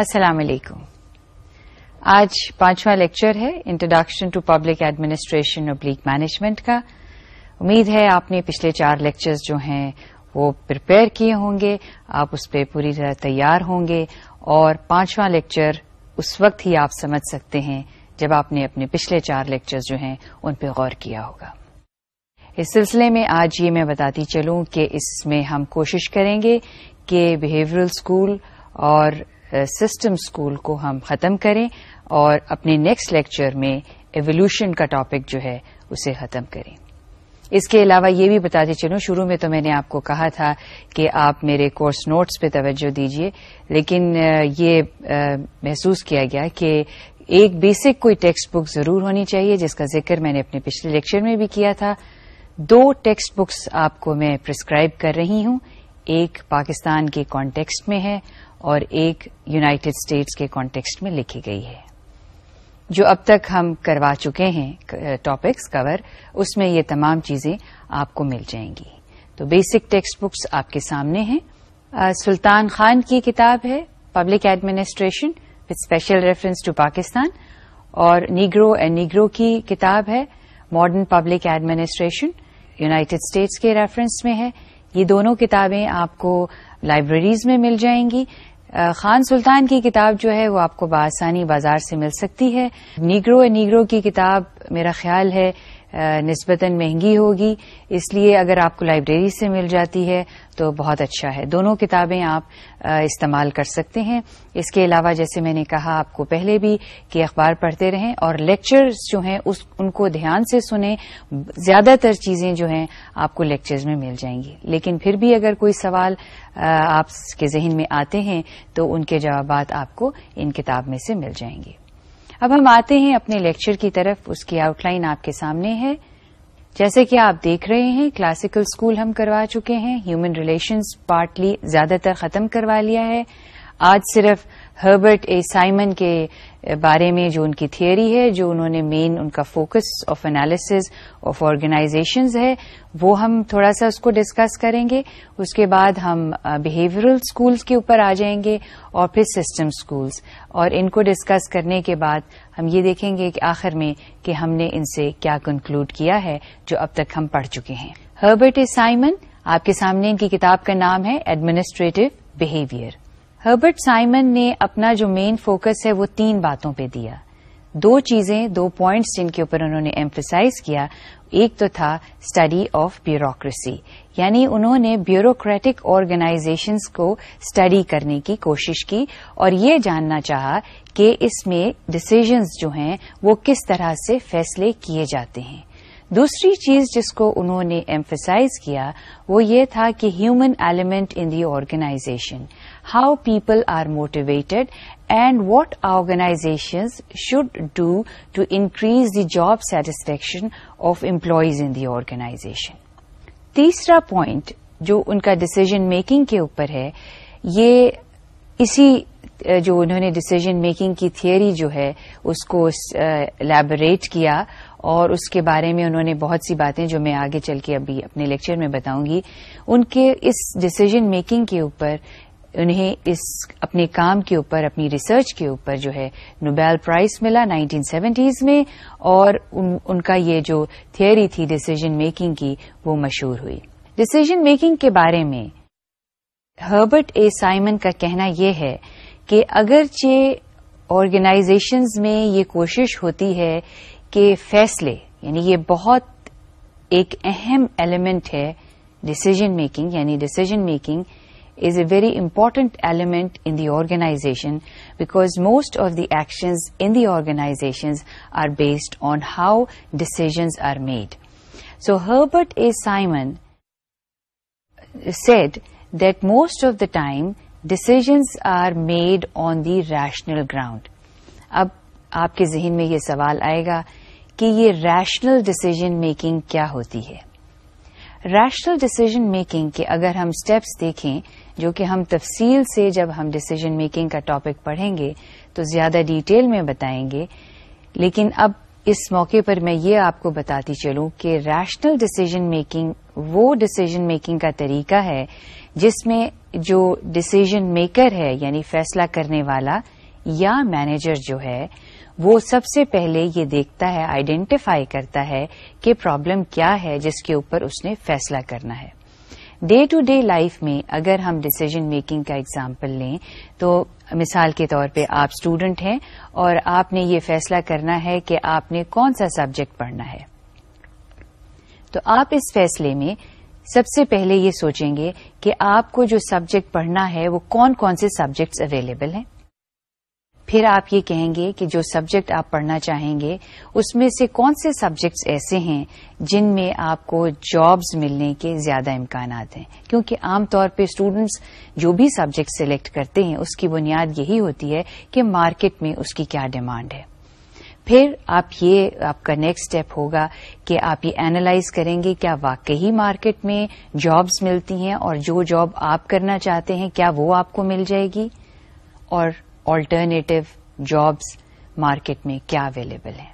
السلام علیکم آج پانچواں لیکچر ہے انٹروڈکشن ٹو پبلک ایڈمنسٹریشن اب مینجمنٹ کا امید ہے آپ نے پچھلے چار لیکچرز جو ہیں وہ پریپئر کیے ہوں گے آپ اس پہ پوری طرح تیار ہوں گے اور پانچواں لیکچر اس وقت ہی آپ سمجھ سکتے ہیں جب آپ نے اپنے پچھلے چار لیکچرز جو ہیں ان پہ غور کیا ہوگا اس سلسلے میں آج یہ میں بتاتی چلوں کہ اس میں ہم کوشش کریں گے کہ بہیورل اسکول اور سسٹم اسکول کو ہم ختم کریں اور اپنے نیکسٹ لیکچر میں ایولیوشن کا ٹاپک جو ہے اسے ختم کریں اس کے علاوہ یہ بھی بتاتے چلوں شروع میں تو میں نے آپ کو کہا تھا کہ آپ میرے کورس نوٹس پہ توجہ دیجیے لیکن یہ محسوس کیا گیا کہ ایک بیسک کوئی ٹیکسٹ بک ضرور ہونی چاہیے جس کا ذکر میں نے اپنے پچھلے لیکچر میں بھی کیا تھا دو ٹیکسٹ بکس آپ کو میں پرسکرائب کر رہی ہوں ایک پاکستان کے کانٹیکسٹ میں ہے اور ایک یونائٹیڈ اسٹیٹس کے کانٹیکسٹ میں لکھی گئی ہے جو اب تک ہم کروا چکے ہیں ٹاپکس کور اس میں یہ تمام چیزیں آپ کو مل جائیں گی تو بیسک ٹیکسٹ بکس آپ کے سامنے ہیں سلطان خان کی کتاب ہے public administration with special reference to Pakistan اور نیگرو اینڈ نیگرو کی کتاب ہے modern public administration United States کے ریفرنس میں ہے یہ دونوں کتابیں آپ کو لائبریریز میں مل جائیں گی خان سلطان کی کتاب جو ہے وہ آپ کو بآسانی بازار سے مل سکتی ہے نیگرو اے نیگرو کی کتاب میرا خیال ہے نسبتاً مہنگی ہوگی اس لیے اگر آپ کو لائبریری سے مل جاتی ہے تو بہت اچھا ہے دونوں کتابیں آپ استعمال کر سکتے ہیں اس کے علاوہ جیسے میں نے کہا آپ کو پہلے بھی کہ اخبار پڑھتے رہیں اور لیکچرز جو ہیں اس ان کو دھیان سے سنیں زیادہ تر چیزیں جو ہیں آپ کو لیکچرز میں مل جائیں گی لیکن پھر بھی اگر کوئی سوال آپ کے ذہن میں آتے ہیں تو ان کے جوابات آپ کو ان کتاب میں سے مل جائیں گے اب ہم آتے ہیں اپنے لیکچر کی طرف اس کی آؤٹ لائن آپ کے سامنے ہے جیسے کہ آپ دیکھ رہے ہیں کلاسیکل اسکول ہم کروا چکے ہیں ہیومن ریلیشنز پارٹلی زیادہ تر ختم کروا لیا ہے آج صرف ہربرٹ اے سائمن کے بارے میں جو ان کی تھیوری ہے جو انہوں نے مین ان کا focus of analysis of organisations ہے وہ ہم تھوڑا سا اس کو ڈسکس کریں گے اس کے بعد ہم بہیورل اسکولس کے اوپر آ جائیں گے اور پھر سسٹم اسکولس اور ان کو ڈسکس کرنے کے بعد ہم یہ دیکھیں گے کہ آخر میں کہ ہم نے ان سے کیا کنکلوڈ کیا ہے جو اب تک ہم پڑھ چکے ہیں ہربرٹ اے سائمن آپ کے سامنے ان کی کتاب کا نام ہے ایڈمنسٹریٹو بہیویئر ہربرٹ سائمن نے اپنا جو مین فوکس ہے وہ تین باتوں پہ دیا دو چیزیں دو پوائنٹس جن کے اوپر انہوں نے ایمفیسائز کیا ایک تو تھا اسٹڈی آف بیوروکریسی یعنی انہوں نے بیوروکریٹک آرگنائزیشنز کو اسٹڈی کرنے کی کوشش کی اور یہ جاننا چاہا کہ اس میں ڈسیزنز جو ہیں وہ کس طرح سے فیصلے کیے جاتے ہیں دوسری چیز جس کو انہوں نے ایمفیسائز کیا وہ یہ تھا کہ human element in the organisation how people are motivated and what organisations should do to increase the job satisfaction of employees in the organisation تیسرا پوائنٹ جو ان کا ڈسیزن میکنگ کے اوپر ہے یہ اسی جو ڈسیزن میکنگ کی تھیئری جو ہے اس کو لیبوریٹ کیا اور اس کے بارے میں انہوں نے بہت سی باتیں جو میں آگے چل کے ابھی اپنے لیکچر میں بتاؤں گی ان کے اس ڈسیزن میکنگ کے اوپر انہیں اس اپنے کام کے اوپر اپنی ریسرچ کے اوپر جو ہے نوبیل پرائز ملا نائنٹین سیونٹیز میں اور ان ان کا یہ جو تھیئری تھی ڈسیزن میکنگ کی وہ مشہور ہوئی ڈسیزن میکنگ کے بارے میں ہربرٹ اے سائمن کا کہنا یہ ہے کہ اگرچہ آرگنائزیشنز میں یہ کوشش ہوتی ہے کہ فیصلے یعنی یہ بہت ایک اہم ایلیمنٹ ہے ڈسیزن میکنگ یعنی decision making very important element in the organisation because most of the actions in the organisations are based on how decisions are made so Herbert A Simon said that most of the time decisions are made on the rational ground اب آپ کے ذہن میں یہ سوال آئے گا کہ یہ ریشنل ڈسیزن میکنگ کیا ہوتی ہے ریشنل ڈسیزن میکنگ کے اگر ہم اسٹیپس دیکھیں جو کہ ہم تفصیل سے جب ہم ڈسیزن میکنگ کا ٹاپک پڑھیں گے تو زیادہ ڈیٹیل میں بتائیں گے لیکن اب اس موقع پر میں یہ آپ کو بتاتی چلوں کہ ریشنل ڈسیزن میکنگ وہ ڈسیزن میکنگ کا طریقہ ہے جس میں جو ڈسیزن میکر ہے یعنی فیصلہ کرنے والا یا مینیجر جو ہے وہ سب سے پہلے یہ دیکھتا ہے آئیڈینٹیفائی کرتا ہے کہ پرابلم کیا ہے جس کے اوپر اس نے فیصلہ کرنا ہے ڈے ٹو ڈے لائف میں اگر ہم ڈسیزن میکنگ کا اگزامپل لیں تو مثال کے طور پہ آپ اسٹوڈنٹ ہیں اور آپ نے یہ فیصلہ کرنا ہے کہ آپ نے کون سا سبجیکٹ پڑھنا ہے تو آپ اس فیصلے میں سب سے پہلے یہ سوچیں گے کہ آپ کو جو سبجیکٹ پڑھنا ہے وہ کون کون سے سبجیکٹس اویلیبل ہیں پھر آپ یہ کہیں گے کہ جو سبجیکٹ آپ پڑھنا چاہیں گے اس میں سے کون سے سبجیکٹس ایسے ہیں جن میں آپ کو جابز ملنے کے زیادہ امکانات ہیں کیونکہ عام طور پہ اسٹوڈینٹس جو بھی سبجیکٹ سلیکٹ کرتے ہیں اس کی بنیاد یہی ہوتی ہے کہ مارکیٹ میں اس کی کیا ڈیمانڈ ہے پھر آپ یہ آپ کا نیکسٹ اسٹیپ ہوگا کہ آپ یہ اینالائز کریں گے کیا واقعی مارکیٹ میں جابز ملتی ہیں اور جو جاب آپ کرنا چاہتے ہیں کیا وہ آپ کو مل جائے گی اور آلٹرنیٹو جابس مارکیٹ میں کیا اویلیبل ہیں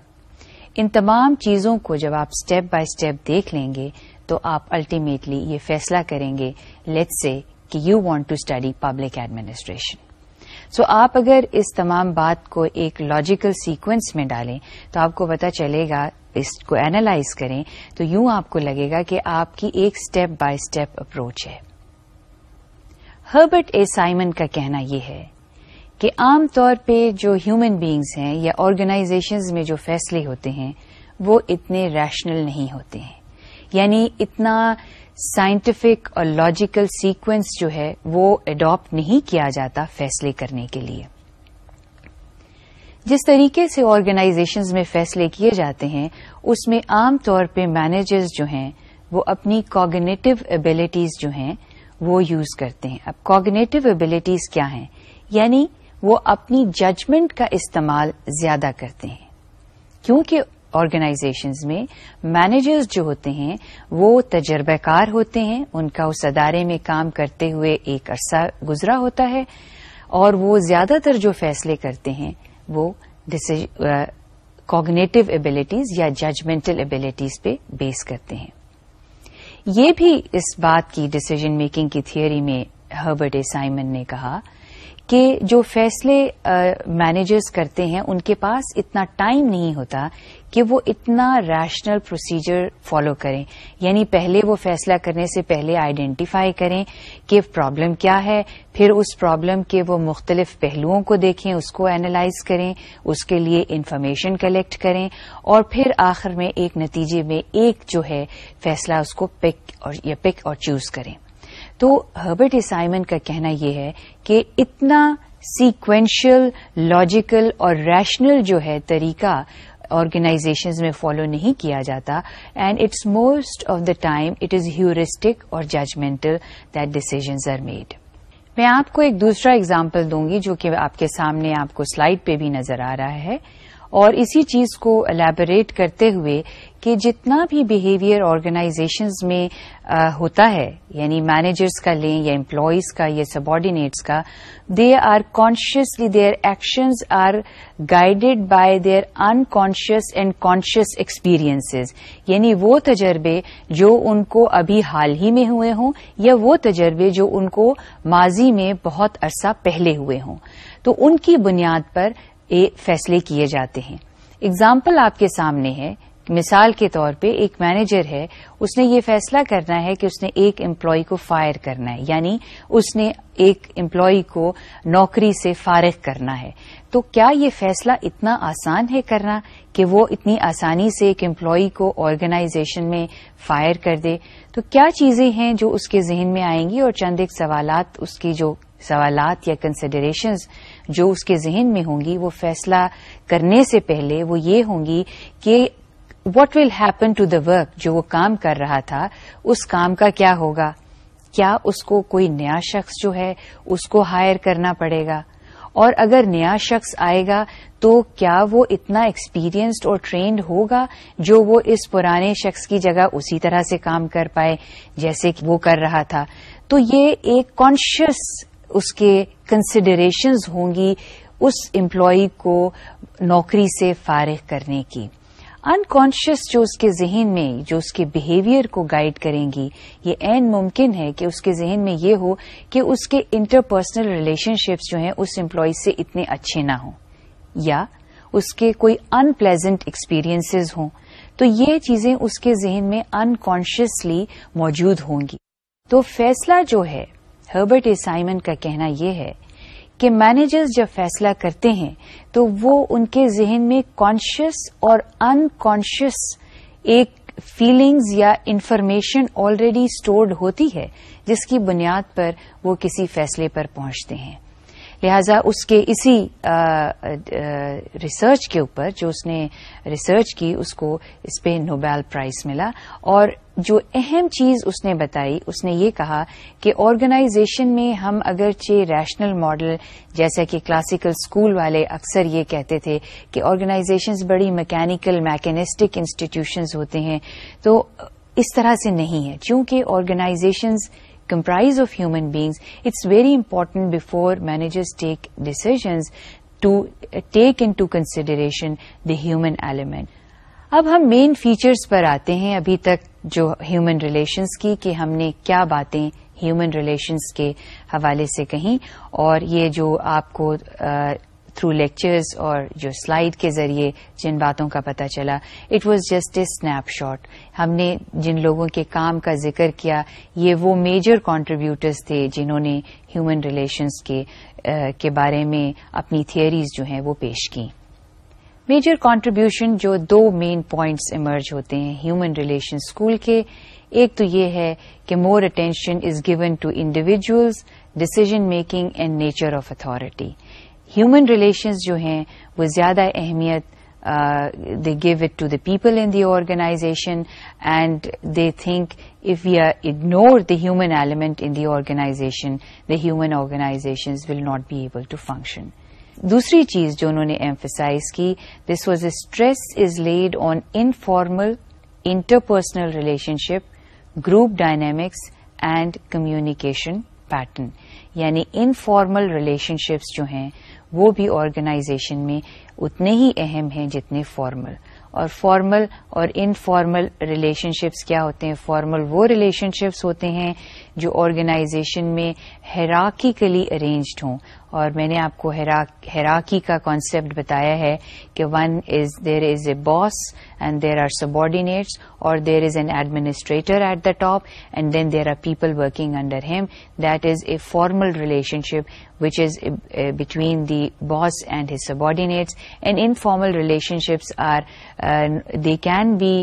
ان تمام چیزوں کو جب آپ اسٹیپ بائی اسٹیپ دیکھ لیں گے تو آپ الٹیمیٹلی یہ فیصلہ کریں گے لیٹ سے کہ you want to study public administration so آپ اگر اس تمام بات کو ایک لاجیکل سیکوینس میں ڈالیں تو آپ کو پتا چلے گا اس کو اینالائز کریں تو یوں آپ کو لگے گا کہ آپ کی ایک اسٹیپ بائی اسٹیپ اپروچ ہے ہربرٹ اے سائمن کا کہنا یہ ہے کہ عام طور پہ جو ہیومن بینگز ہیں یا آرگنائزیشنز میں جو فیصلے ہوتے ہیں وہ اتنے ریشنل نہیں ہوتے ہیں یعنی اتنا سائنٹیفک اور لاجیکل سیکوینس جو ہے وہ اڈاپٹ نہیں کیا جاتا فیصلے کرنے کے لیے جس طریقے سے آرگنائزیشنز میں فیصلے کیے جاتے ہیں اس میں عام طور پہ مینیجرز جو ہیں وہ اپنی کوگنیٹو ایبلٹیز جو ہیں وہ یوز کرتے ہیں اب کوگنیٹو ایبلٹیز کیا ہیں یعنی وہ اپنی ججمنٹ کا استعمال زیادہ کرتے ہیں کیونکہ آرگنائزیشنز میں مینیجرز جو ہوتے ہیں وہ تجربہ کار ہوتے ہیں ان کا اس ادارے میں کام کرتے ہوئے ایک عرصہ گزرا ہوتا ہے اور وہ زیادہ تر جو فیصلے کرتے ہیں وہ کوگنیٹو ابلٹیز یا ججمنٹل ایبلٹیز پہ بیس کرتے ہیں یہ بھی اس بات کی ڈسیزن میکنگ کی تھیوری میں ہربرٹ اے سائمن نے کہا کہ جو فیصلے مینیجرز کرتے ہیں ان کے پاس اتنا ٹائم نہیں ہوتا کہ وہ اتنا ریشنل پروسیجر فالو کریں یعنی پہلے وہ فیصلہ کرنے سے پہلے آئیڈینٹیفائی کریں کہ پرابلم کیا ہے پھر اس پرابلم کے وہ مختلف پہلوؤں کو دیکھیں اس کو اینالائز کریں اس کے لیے انفارمیشن کلیکٹ کریں اور پھر آخر میں ایک نتیجے میں ایک جو ہے فیصلہ اس کو پک اور یا پک اور چوز کریں تو ہربرٹ اسائمن کا کہنا یہ ہے کہ اتنا سیکوینشل لاجیکل اور ریشنل جو ہے طریقہ آرگنائزیشنز میں فالو نہیں کیا جاتا and it's most of the time it is heuristic اور judgemental that decisions are made میں آپ کو ایک دوسرا ایگزامپل دوں گی جو کہ آپ کے سامنے آپ کو سلائڈ پہ بھی نظر آ رہا ہے اور اسی چیز کو الیبوریٹ کرتے ہوئے کہ جتنا بھی بہیویئر آرگنائزیشنز میں ہوتا ہے یعنی مینیجرز کا لیں یا امپلائیز کا یا سب کا they are consciously their actions are guided by their unconscious and conscious experience یعنی وہ تجربے جو ان کو ابھی حال ہی میں ہوئے ہوں یا وہ تجربے جو ان کو ماضی میں بہت عرصہ پہلے ہوئے ہوں تو ان کی بنیاد پر فیصلے کیے جاتے ہیں اگزامپل آپ کے سامنے ہے مثال کے طور پہ ایک مینیجر ہے اس نے یہ فیصلہ کرنا ہے کہ اس نے ایک امپلائی کو فائر کرنا ہے یعنی اس نے ایک امپلائی کو نوکری سے فارغ کرنا ہے تو کیا یہ فیصلہ اتنا آسان ہے کرنا کہ وہ اتنی آسانی سے ایک امپلائی کو آرگنائزیشن میں فائر کر دے تو کیا چیزیں ہیں جو اس کے ذہن میں آئیں گی اور چند ایک سوالات اس کی جو سوالات یا کنسیڈریشنز جو اس کے ذہن میں ہوں گی وہ فیصلہ کرنے سے پہلے وہ یہ ہوں گی کہ what will happen to the work جو وہ کام کر رہا تھا اس کام کا کیا ہوگا کیا اس کو کوئی نیا شخص جو ہے اس کو ہائر کرنا پڑے گا اور اگر نیا شخص آئے گا تو کیا وہ اتنا ایکسپیرئنسڈ اور ٹرینڈ ہوگا جو وہ اس پرانے شخص کی جگہ اسی طرح سے کام کر پائے جیسے کہ وہ کر رہا تھا تو یہ ایک کانشیس اس کے کنسیڈریشنز ہوں گی اس امپلائی کو نوکری سے فارغ کرنے کی انکانشیس جو اس کے ذہن میں جو اس کے بہیویئر کو گائیڈ کریں گی یہ این ممکن ہے کہ اس کے ذہن میں یہ ہو کہ اس کے انٹرپرسنل ریلیشن شپس جو ہیں اس امپلائی سے اتنے اچھے نہ ہوں یا اس کے کوئی ان پلیزنٹ ایکسپیرئنس ہوں تو یہ چیزیں اس کے ذہن میں انکانشیسلی موجود ہوں گی تو فیصلہ جو ہے ہربرٹ اے سائمن کا کہنا یہ ہے کہ مینیجرز جب فیصلہ کرتے ہیں تو وہ ان کے ذہن میں کانشیس اور ان کانشیس ایک فیلنگز یا انفارمیشن آلریڈی اسٹورڈ ہوتی ہے جس کی بنیاد پر وہ کسی فیصلے پر پہنچتے ہیں لہذا اس کے اسی ریسرچ کے اوپر جو اس نے ریسرچ کی اس کو اس پہ نوبیل پرائز ملا اور جو اہم چیز اس نے بتائی اس نے یہ کہا کہ آرگنائزیشن میں ہم اگرچہ ریشنل ماڈل جیسا کہ کلاسیکل اسکول والے اکثر یہ کہتے تھے کہ آرگنائزیشنز بڑی میکینیکل میکینسٹک انسٹیٹیوشنز ہوتے ہیں تو اس طرح سے نہیں ہے چونکہ organisations comprise of human beings it's very important before managers take decisions to take into consideration the human element اب ہم مین فیچرز پر آتے ہیں ابھی تک جو ہیومن ریلیشنز کی کہ ہم نے کیا باتیں ہیومن ریلیشنز کے حوالے سے کہیں اور یہ جو آپ کو تھرو لیکچرز اور جو سلائیڈ کے ذریعے جن باتوں کا پتہ چلا it was just a snapshot ہم نے جن لوگوں کے کام کا ذکر کیا یہ وہ میجر کانٹریبیوٹرز تھے جنہوں نے ہیومن ریلیشنز کے کے بارے میں اپنی تھیئریز جو ہیں وہ پیش کی میجر کانٹریبیوشن جو دو مین پوائنٹس ایمرج ہوتے ہیں ہیومن ریلیشن اسکول کے ایک تو یہ ہے کہ more attention is given to individuals decision making and nature of authority human relations جو ہیں وہ زیادہ اہمیت دے give it to the people in the organisation and they think if you are ignore the human element in the organisation the human organisations will not be able to function دوسری چیز جو انہوں نے ایمفیسائز کی this was a stress is laid on informal interpersonal relationship group dynamics and communication pattern یعنی informal relationships جو ہیں وہ بھی آرگنائزیشن میں اتنے ہی اہم ہیں جتنے فارمل اور فارمل اور انفارمل ریلیشن شپس کیا ہوتے ہیں فارمل وہ ریلیشن شپس ہوتے ہیں جو آرگنائزیشن میں ہیراکیکلی ارینجڈ ہوں اور میں نے آپ کو ہیراکی کا کانسیپٹ بتایا ہے کہ one is there is a boss and there are subordinates اور there is an administrator at the top and then there are people working under him that is a formal relationship which is between the boss and his subordinates and informal relationships are can be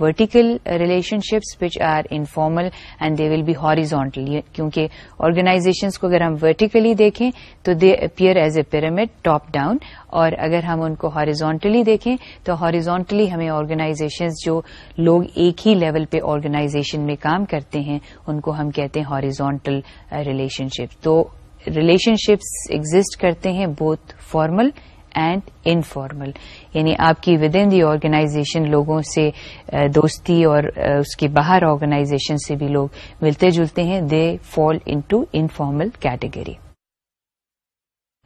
vertical relationships which are informal and they will be horizontal کیونکہ organisations کو اگر ہم vertically دیکھیں تو they appear as a pyramid top down اور اگر ہم ان کو ہاریزونٹلی دیکھیں تو ہاریزونٹلی ہمیں آرگنائزیشن جو لوگ ایک ہی لیول پہ آرگنائزیشن میں کام کرتے ہیں ان کو ہم کہتے ہیں ہاریزونٹل ریلیشن شپ تو ریلیشن شپس ایگزٹ کرتے ہیں بہت فارمل اینڈ انفارمل یعنی آپ کی ود ان دی آرگنائزیشن لوگوں سے uh, دوستی اور uh, اس کے باہر آرگنائزیشن سے بھی لوگ ملتے جلتے ہیں they fall into informal category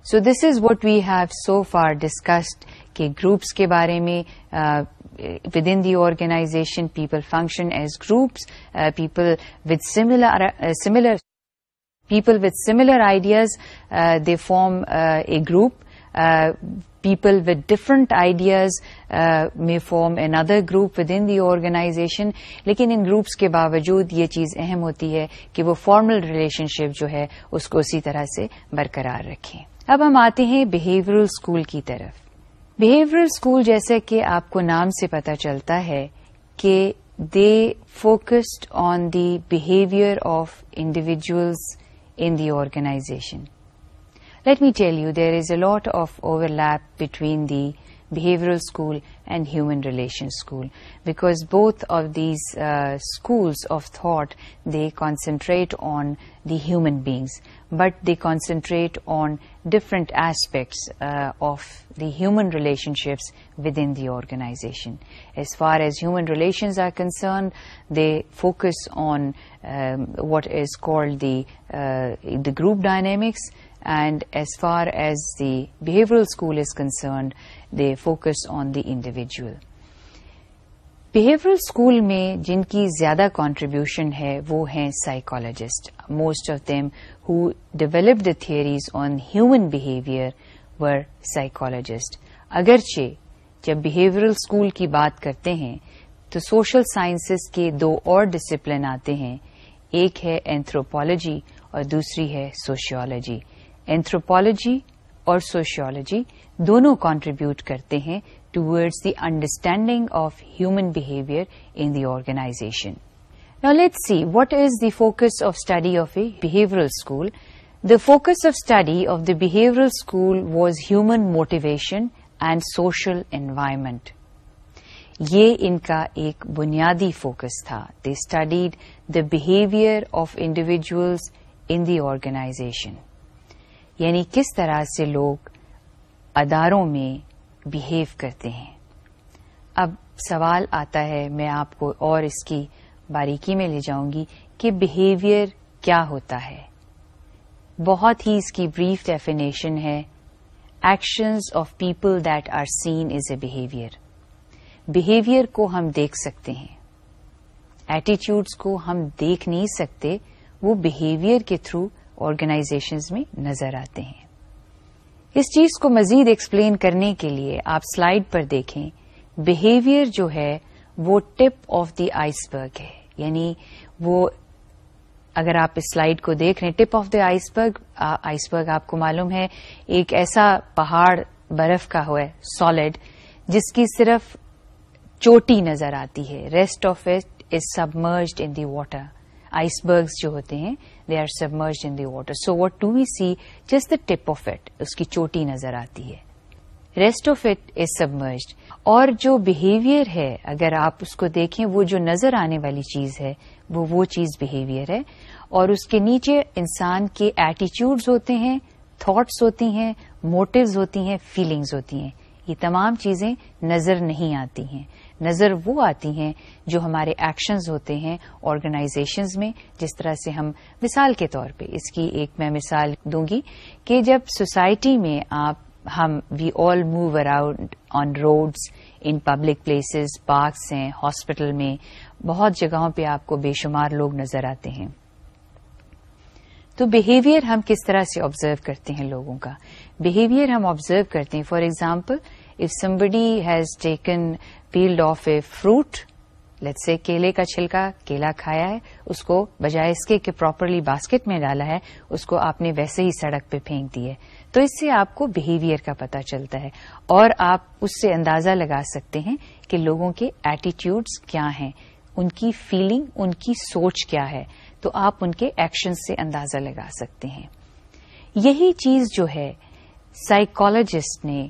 so this is what we have so far discussed کہ گروپس کے بارے میں within the organisation people function as groups people with similar people with similar ideas they form a group people with different ideas میں form another group within the organisation لیکن ان groups کے باوجود یہ چیز اہم ہوتی ہے کہ وہ فارمل ریلیشن شپ جو ہے اس کو اسی طرح سے برقرار رکھیں اب ہم آتے ہیں بہیورل اسکول کی طرف بہیورل اسکول جیسے کہ آپ کو نام سے پتہ چلتا ہے کہ they focused on the behaviour of individuals in the organisation let me tell you there is a lot of overlap between the behavioural school and human relation school because both of these schools of thought they concentrate on the human beings, but they concentrate on different aspects of the human relationships within the organization. As far as human relations are concerned, they focus on what is called the group dynamics, and as far as the behavioral school is concerned, they focus on the individual. Behavioural school میں جن کی زیادہ contribution ہے وہ ہیں psychologist most of them who develop the theories on human behaviour were psychologist اگرچہ جب behavioural school کی بات کرتے ہیں تو سوشل سائنسز کے دو اور ڈسپلن آتے ہیں ایک ہے اینتروپالوجی اور دوسری ہے سوشیولوجی اینتھروپالوجی اور سوشیولوجی دونوں کانٹریبیوٹ کرتے ہیں ٹوئڈ the understanding of human organisation focus was human motivation and social environment یہ ان کا ایک بنیادی فوکس تھا the behaviour of individuals in the organisation یعنی کس طرح سے لوگ اداروں میں کرتے ہیں اب سوال آتا ہے میں آپ کو اور اس کی باریکی میں لے جاؤں گی کہ بہیویئر کیا ہوتا ہے بہت ہی اس کی بریف ڈیفینیشن ہے actions of people that are seen as a behaviour behaviour کو ہم دیکھ سکتے ہیں ایٹیچیوڈس کو ہم دیکھ نہیں سکتے وہ بہیویئر کے تھرو آرگنائزیشنز میں نظر آتے ہیں اس چیز کو مزید ایکسپلین کرنے کے لیے آپ سلائڈ پر دیکھیں بہیویئر جو ہے وہ tip of the iceberg ہے یعنی وہ اگر آپ اس سلائیڈ کو دیکھ رہے ہیں tip of the iceberg iceberg آپ کو معلوم ہے ایک ایسا پہاڑ برف کا ہوا ہے سالڈ جس کی صرف چوٹی نظر آتی ہے rest of it is submerged in the water icebergs جو ہوتے ہیں they are submerged in water so what do we see just of it اس کی چوٹی نظر آتی ہے ریسٹ آف اٹ سبمرسڈ اور جو بہیویئر ہے اگر آپ اس کو دیکھیں وہ جو نظر آنے والی چیز ہے وہ چیز بہیویئر ہے اور اس کے نیچے انسان کے ایٹیچیوڈ ہوتے ہیں تھٹس ہوتی ہیں موٹوز ہوتی ہیں فیلنگس ہوتی ہیں یہ تمام چیزیں نظر نہیں آتی ہیں نظر وہ آتی ہیں جو ہمارے ایکشنز ہوتے ہیں آرگنائزیشنز میں جس طرح سے ہم مثال کے طور پہ اس کی ایک میں مثال دوں گی کہ جب سوسائٹی میں آپ ہم we all move around on roads in public places parks ہیں ہاسپٹل میں بہت جگہوں پہ آپ کو بے شمار لوگ نظر آتے ہیں تو بہیویئر ہم کس طرح سے آبزرو کرتے ہیں لوگوں کا بہیویئر ہم آبزرو کرتے ہیں for example if somebody has taken peeled of a fruit let's say کیلے کا چھلکا کیلا کھایا ہے اس کو بجائے اس کے پراپرلی باسکٹ میں ڈالا ہے اس کو آپ نے ویسے ہی سڑک پہ پھینک دی ہے تو اس سے آپ کو بہیویئر کا پتا چلتا ہے اور آپ اس سے اندازہ لگا سکتے ہیں کہ لوگوں کے ایٹیٹیوڈس کیا ہیں ان کی فیلنگ ان کی سوچ کیا ہے تو آپ ان کے ایکشن سے اندازہ لگا سکتے ہیں یہی چیز جو ہے سائیکالوجسٹ نے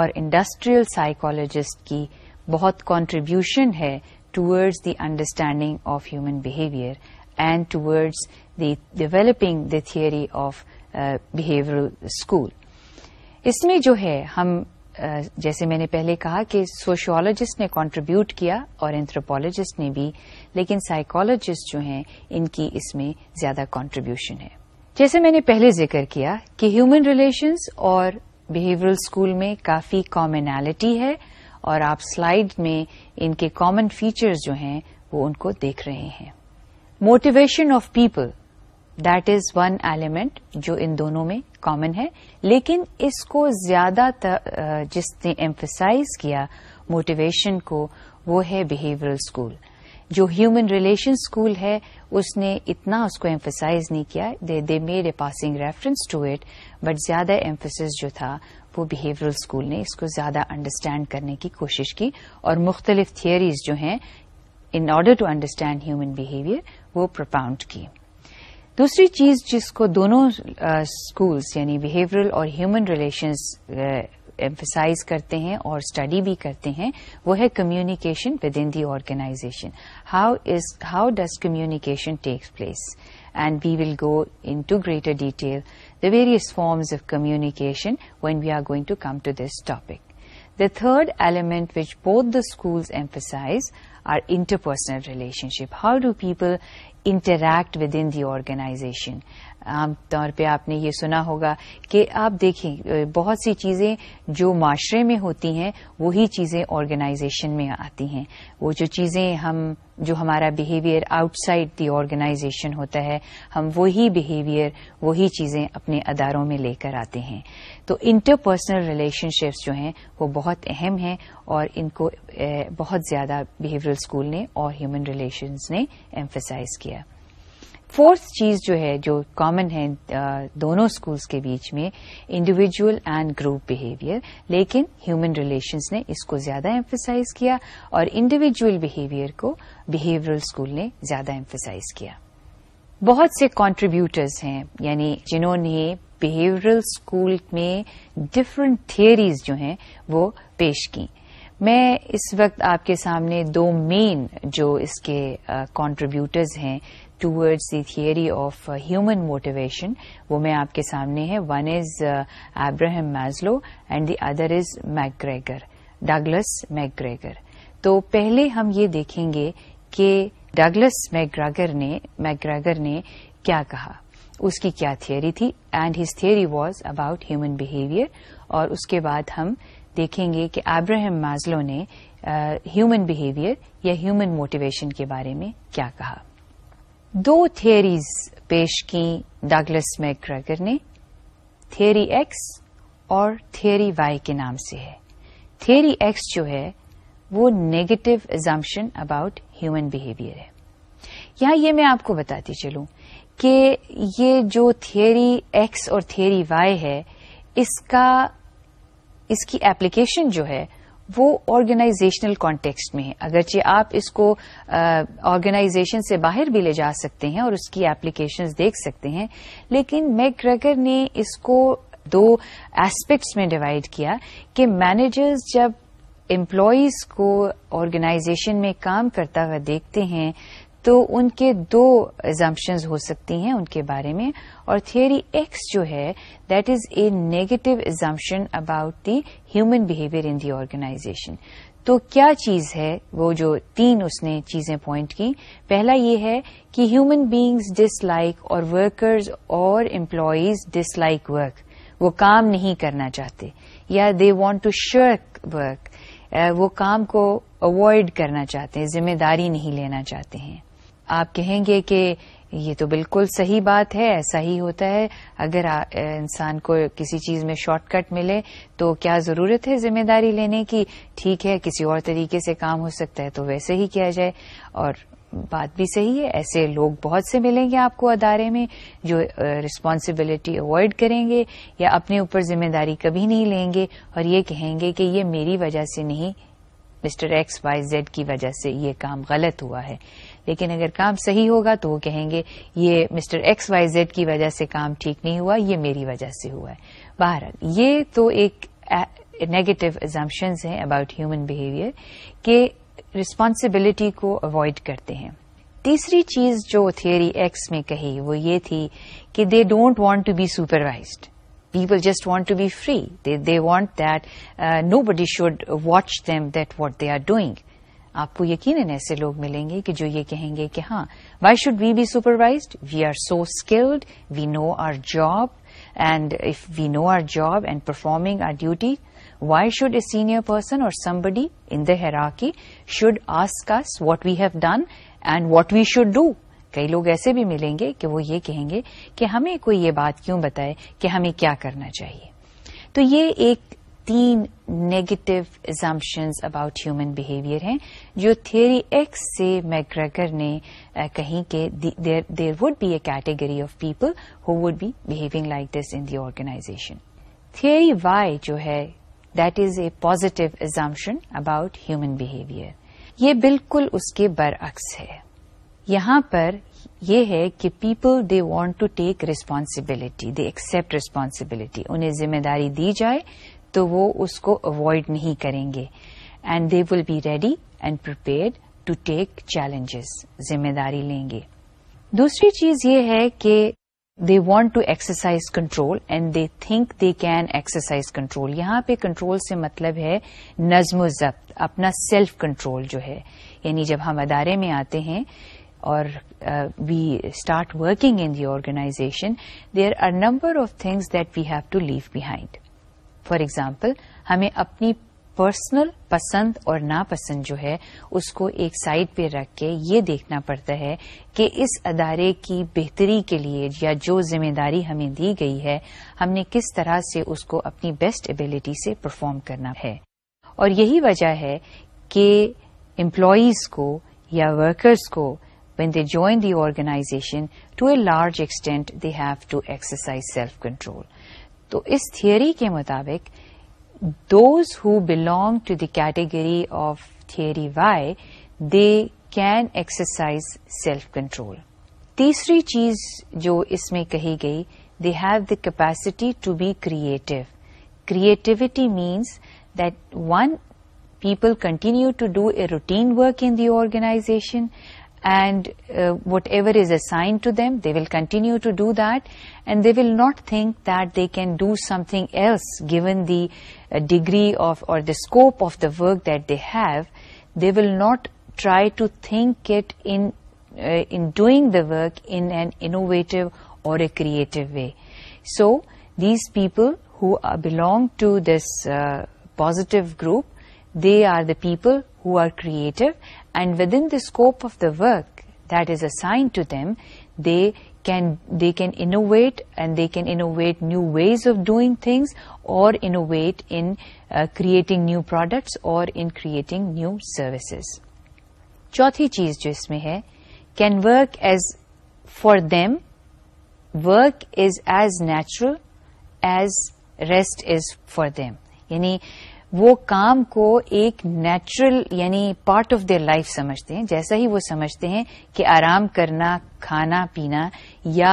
اور انڈسٹریل سائیکالوجسٹ کی بہت کانٹریبیوشن ہے towards the understanding of human behaviour and towards the developing the theory of behavioural school اس میں جو ہے ہم uh, جیسے میں نے پہلے کہا کہ سوشولوجسٹ نے کانٹریبیوٹ کیا اور اینتروپالوجسٹ نے بھی لیکن سائیکالوجسٹ جو ہیں ان کی اس میں زیادہ کانٹریبیوشن ہے جیسے میں نے پہلے ذکر کیا کہ ہیومن ریلیشنز اور بہیورل اسکول میں کافی کامنالٹی ہے اور آپ سلائیڈ میں ان کے کامن فیچرز جو ہیں وہ ان کو دیکھ رہے ہیں motivation of people that is one element جو ان دونوں میں کامن ہے لیکن اس کو زیادہ جس نے ایمفیسائز کیا موٹیویشن کو وہ ہے بہیورل اسکول جو ہیومن ریلیشن اسکول ہے اس نے اتنا اس کو ایمفیسائز نہیں کیا they they a passing reference to it but زیادہ ایمفیس جو تھا وہ بہیورل اسکول نے اس کو زیادہ انڈرسٹینڈ کرنے کی کوشش کی اور مختلف تھیئریز جو ہیں in order to understand human behaviour وہ پرپاؤنڈ کی دوسری چیز جس کو دونوں اسکولس یعنی بہیورل اور ہیومن ریلیشنز ایمفسائز کرتے ہیں اور اسٹڈی بھی کرتے ہیں وہ ہے communication within the organisation how does communication takes place and we will go into greater detail the various forms of communication when we are going to come to this topic. The third element which both the schools emphasize are interpersonal relationship. How do people interact within the organization? عام طور پہ آپ نے یہ سنا ہوگا کہ آپ دیکھیں بہت سی چیزیں جو معاشرے میں ہوتی ہیں وہی چیزیں آرگنائزیشن میں آتی ہیں وہ جو چیزیں ہم جو ہمارا behaviour outside the organization ہوتا ہے ہم وہی بہیویئر وہی چیزیں اپنے اداروں میں لے کر آتے ہیں تو انٹر پرسنل ریلیشن شپس جو ہیں وہ بہت اہم ہیں اور ان کو بہت زیادہ بیہیویئر اسکول نے اور ہیومن ریلیشنز نے ایمفسائز کیا فورتھ چیز جو ہے جو کامن ہے دونوں اسکولس کے بیچ میں انڈیویجل اینڈ گروپ بہیویئر لیکن ہیومن ریلیشنز نے اس کو زیادہ ایمفیسائز کیا اور انڈیویجل بہیویئر کو بہیورل اسکول نے زیادہ ایمفیسائز کیا بہت سے کانٹریبیوٹرز ہیں یعنی جنہوں نے بہیورل اسکول میں ڈفرنٹ تھیئریز جو ہیں وہ پیش کی میں اس وقت آپ کے سامنے دو مین جو اس کے کانٹریبیوٹرز ہیں towards the theory of human motivation وہ میں آپ کے سامنے ہے one is Abraham Maslow and the other is McGregor Douglas McGregor تو پہلے ہم یہ دیکھیں گے کہ میک گرگر نے نے کیا کہا اس کی کیا تھیئری تھی and his theory was about human behaviour اور اس کے بعد ہم دیکھیں گے کہ ایبرہم میزلو نے ہیومن uh, بہیویئر یا ہیومن موٹیویشن کے بارے میں کیا کہا دو تھیریز پیش کی ڈاگلس میں نے تھیری ایکس اور تھیری وائی کے نام سے ہے تھیری ایکس جو ہے وہ negative assumption about human behaviour ہے یہاں یہ میں آپ کو بتاتی چلوں کہ یہ جو تھیری ایکس اور تھیری وائی ہے اس کی ایپلیکیشن جو ہے وہ آرگنائزیشنل کانٹیکسٹ میں ہے اگرچہ آپ اس کو آرگنائزیشن سے باہر بھی لے جا سکتے ہیں اور اس کی ایپلیکیشنز دیکھ سکتے ہیں لیکن گریگر نے اس کو دو ایسپیکٹس میں ڈیوائڈ کیا کہ مینیجرز جب امپلائیز کو آرگنائزیشن میں کام کرتا ہوا دیکھتے ہیں تو ان کے دو ایگزامپشنز ہو سکتی ہیں ان کے بارے میں اور تھیوری ایکس جو ہے that is a negative assumption about the human behaviour in the organisation تو کیا چیز ہے وہ جو تین اس نے چیزیں پوائنٹ کی پہلا یہ ہے کہ ہیومن بیگز ڈس لائک اور ورکرز اور امپلائیز ڈس لائک ورک وہ کام نہیں کرنا چاہتے یا they want to shirk work وہ کام کو اوائڈ کرنا چاہتے ہیں ذمہ داری نہیں لینا چاہتے ہیں آپ کہیں گے کہ یہ تو بالکل صحیح بات ہے ایسا ہی ہوتا ہے اگر انسان کو کسی چیز میں شارٹ کٹ ملے تو کیا ضرورت ہے ذمہ داری لینے کی ٹھیک ہے کسی اور طریقے سے کام ہو سکتا ہے تو ویسے ہی کیا جائے اور بات بھی صحیح ہے ایسے لوگ بہت سے ملیں گے آپ کو ادارے میں جو ریسپانسبلٹی اوائڈ کریں گے یا اپنے اوپر ذمہ داری کبھی نہیں لیں گے اور یہ کہیں گے کہ یہ میری وجہ سے نہیں مسٹر ایکس وائی زیڈ کی وجہ سے یہ کام غلط ہوا ہے لیکن اگر کام صحیح ہوگا تو وہ کہیں گے یہ مسٹر ایکس وائی زیڈ کی وجہ سے کام ٹھیک نہیں ہوا یہ میری وجہ سے ہوا ہے بہرحال یہ تو ایک نیگیٹو ایگزامپشنز ہیں اباؤٹ ہیومن بہیویئر کہ ریسپانسبلٹی کو اوائڈ کرتے ہیں تیسری چیز جو تھیئری ایکس میں کہی وہ یہ تھی کہ they don't want to be supervised people just want to be free they want that nobody should watch them that what they are doing آپ کو یقیناً ایسے لوگ ملیں گے کہ جو یہ کہیں گے کہ ہاں why should we be supervised we are so skilled we know our job and if we know our job and performing our duty why should a senior person اور somebody in the hierarchy should ask us what we have done and what we should do کئی لوگ ایسے بھی ملیں گے کہ وہ یہ کہیں گے کہ ہمیں کوئی یہ بات کیوں بتائے کہ ہمیں کیا کرنا چاہیے تو یہ ایک تین negative assumptions about human behaviour ہیں جو تھیوری ایکس سے میگریگر نے uh, کہیں کہ there would be a category of people who would be behaving like this in the organisation theory Y جو ہے that is a positive assumption about human behaviour یہ بالکل اس کے برعکس ہے یہاں پر یہ ہے کہ people they want to take responsibility they accept responsibility انہیں ذمہ داری دی جائے تو وہ اس کو اوائڈ نہیں کریں گے and they will be ready and prepared to take challenges ذمہ داری لیں گے دوسری چیز یہ ہے کہ they want to exercise control and they think they can exercise control یہاں پہ کنٹرول سے مطلب ہے نظم و ضبط اپنا سیلف کنٹرول جو ہے یعنی جب ہم ادارے میں آتے ہیں اور we start working in the organization there are number of things that we have to leave behind for example ہمیں اپنی پرسنل پسند اور ناپسند جو ہے اس کو ایک سائڈ پہ رکھ کے یہ دیکھنا پڑتا ہے کہ اس ادارے کی بہتری کے لیے یا جو ذمہ داری ہمیں دی گئی ہے ہم نے کس طرح سے اس کو اپنی بیسٹ ایبلٹی سے پرفارم کرنا ہے اور یہی وجہ ہے کہ امپلائیز کو یا ورکرز کو when they join the organization to a large extent they have to exercise self control تو اس کے مطابق those who belong to the category of theory Y they can exercise self control تیسری چیز جو اس میں کہی گئی they have the capacity to be creative creativity means that when people continue to do a routine work in organization and uh, whatever is assigned to them, they will continue to do that, and they will not think that they can do something else given the uh, degree of or the scope of the work that they have. They will not try to think it in uh, doing the work in an innovative or a creative way. So these people who belong to this positive group, they are the people who are creative, and with in the scope of the work that is assign to them they can they can innovate and they can innovate new ways of doing things or innovate in creating new products or in creating new services چوتھی چیز جو اس میں ہے can work as for them work is as natural as rest is for them یعنی وہ کام کو ایک نیچرل یعنی پارٹ آف دیئر لائف سمجھتے ہیں جیسا ہی وہ سمجھتے ہیں کہ آرام کرنا کھانا پینا یا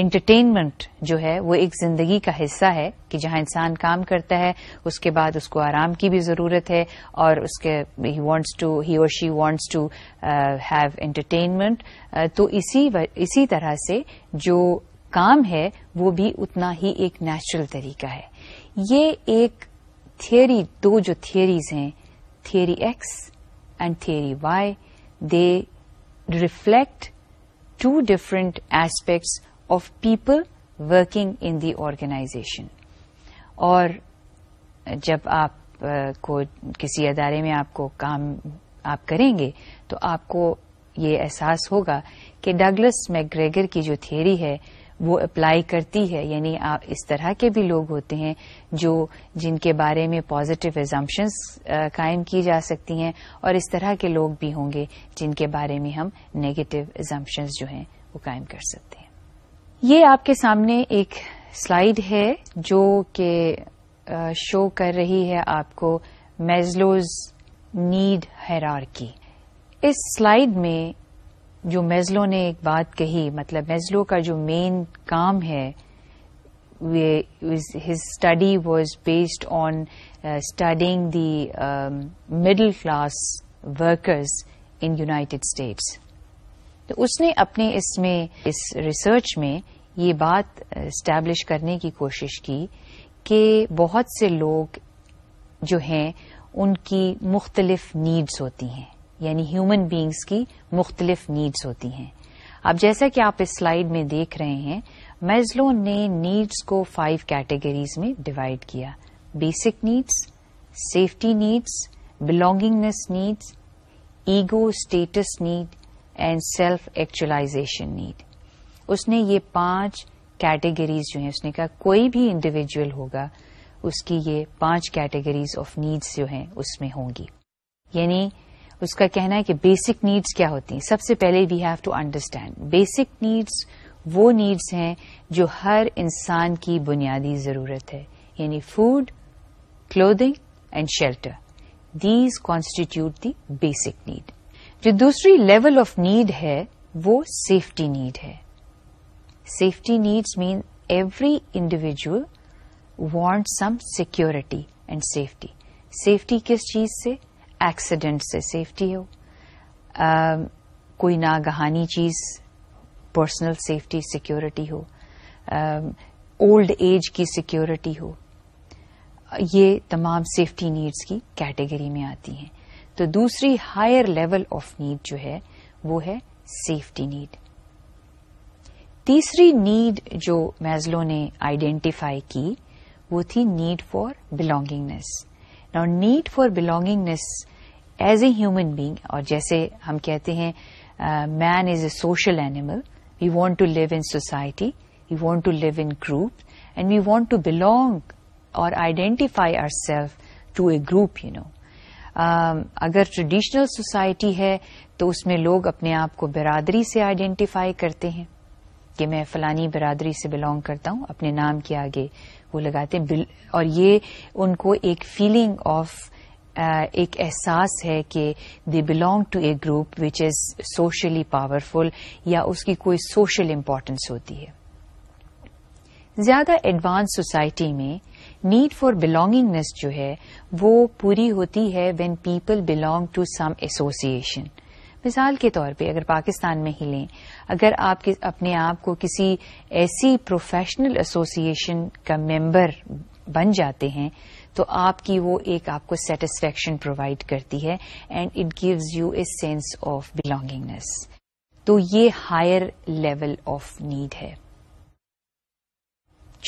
انٹرٹینمنٹ جو ہے وہ ایک زندگی کا حصہ ہے کہ جہاں انسان کام کرتا ہے اس کے بعد اس کو آرام کی بھی ضرورت ہے اور اس کے ہی wants to he or she wants to have entertainment تو اسی اسی طرح سے جو کام ہے وہ بھی اتنا ہی ایک نیچرل طریقہ ہے یہ ایک تھیوری دو جو تھیوریز ہیں theory X and theory Y they reflect to different aspects of people working in the organization اور جب آپ کو کسی ادارے میں آپ کو کام آپ کریں گے تو آپ کو یہ احساس ہوگا کہ ڈگلس میگ گریگر کی جو تھیوری ہے وہ اپلائی کرتی ہے یعنی آپ اس طرح کے بھی لوگ ہوتے ہیں جو جن کے بارے میں پازیٹو ایزمپشنس قائم کی جا سکتی ہیں اور اس طرح کے لوگ بھی ہوں گے جن کے بارے میں ہم نیگیٹو ایگزامپشنز جو ہیں وہ قائم کر سکتے ہیں یہ آپ کے سامنے ایک سلائیڈ ہے جو کہ شو کر رہی ہے آپ کو میزلوز نیڈ ہیرار کی اس سلائیڈ میں جو میزلو نے ایک بات کہی مطلب میزلو کا جو مین کام ہے his study was based on studying the middle class workers in United States تو اس نے اپنے اس اس میں ریسرچ میں یہ بات اسٹیبلش کرنے کی کوشش کی کہ بہت سے لوگ جو ہیں ان کی مختلف نیڈز ہوتی ہیں یعنی ہیومن بینگس کی مختلف نیڈس ہوتی ہیں اب جیسا کہ آپ اس سلائیڈ میں دیکھ رہے ہیں میزلو نے نیڈس کو فائیو کیٹیگریز میں ڈیوائڈ کیا basic needs safety needs belongingness needs ego status need and self actualisation need اس نے یہ پانچ کیٹیگریز جو ہیں اس نے کہا کوئی بھی انڈیویجل ہوگا اس کی یہ پانچ کیٹیگریز آف نیڈس جو ہیں اس میں ہوں گی یعنی اس کا کہنا ہے کہ بیسک نیڈس کیا ہوتی ہیں سب سے پہلے we have to understand basic needs وہ نیڈس ہیں جو ہر انسان کی بنیادی ضرورت ہے یعنی food clothing and shelter these constitute the basic need جو دوسری لیول آف نیڈ ہے وہ سیفٹی نیڈ ہے safety needs man every individual want some security and safety safety کس چیز سے ایکسیڈنٹ سے سیفٹی ہو کوئی ناگہانی چیز پرسنل سیفٹی سیکیورٹی ہو اولڈ ایج کی سیکیورٹی ہو یہ تمام سیفٹی نیڈز کی کیٹیگری میں آتی ہیں تو دوسری ہائر لیول آف نیڈ جو ہے وہ ہے سیفٹی نیڈ تیسری نیڈ جو میزلو نے آئیڈینٹیفائی کی وہ تھی need for belongingness need for belongingness as a human being اور جیسے ہم کہتے ہیں man is a social animal we want to live in society we want to live in group and we want to belong اور identify our self to a group you know اگر traditional society ہے تو اس میں لوگ اپنے آپ کو برادری سے آئیڈینٹیفائی کرتے ہیں کہ میں فلانی برادری سے بلونگ کرتا ہوں اپنے نام کے آگے وہ لگاتے ہیں اور یہ ان کو ایک فیلنگ آف ایک احساس ہے کہ they belong to a group which is socially powerful یا اس کی کوئی سوشل امپورٹینس ہوتی ہے زیادہ ایڈوانس سوسائٹی میں نیڈ فار بلانگنگنیس جو ہے وہ پوری ہوتی ہے when people belong to some association مثال کے طور پہ اگر پاکستان میں ہی لیں اگر آپ اپنے آپ کو کسی ایسی پروفیشنل ایسوسی ایشن کا ممبر بن جاتے ہیں تو آپ کی وہ ایک آپ کو سیٹسفیکشن پرووائڈ کرتی ہے and it gives you a sense of belongingness تو یہ ہائر لیول آف نیڈ ہے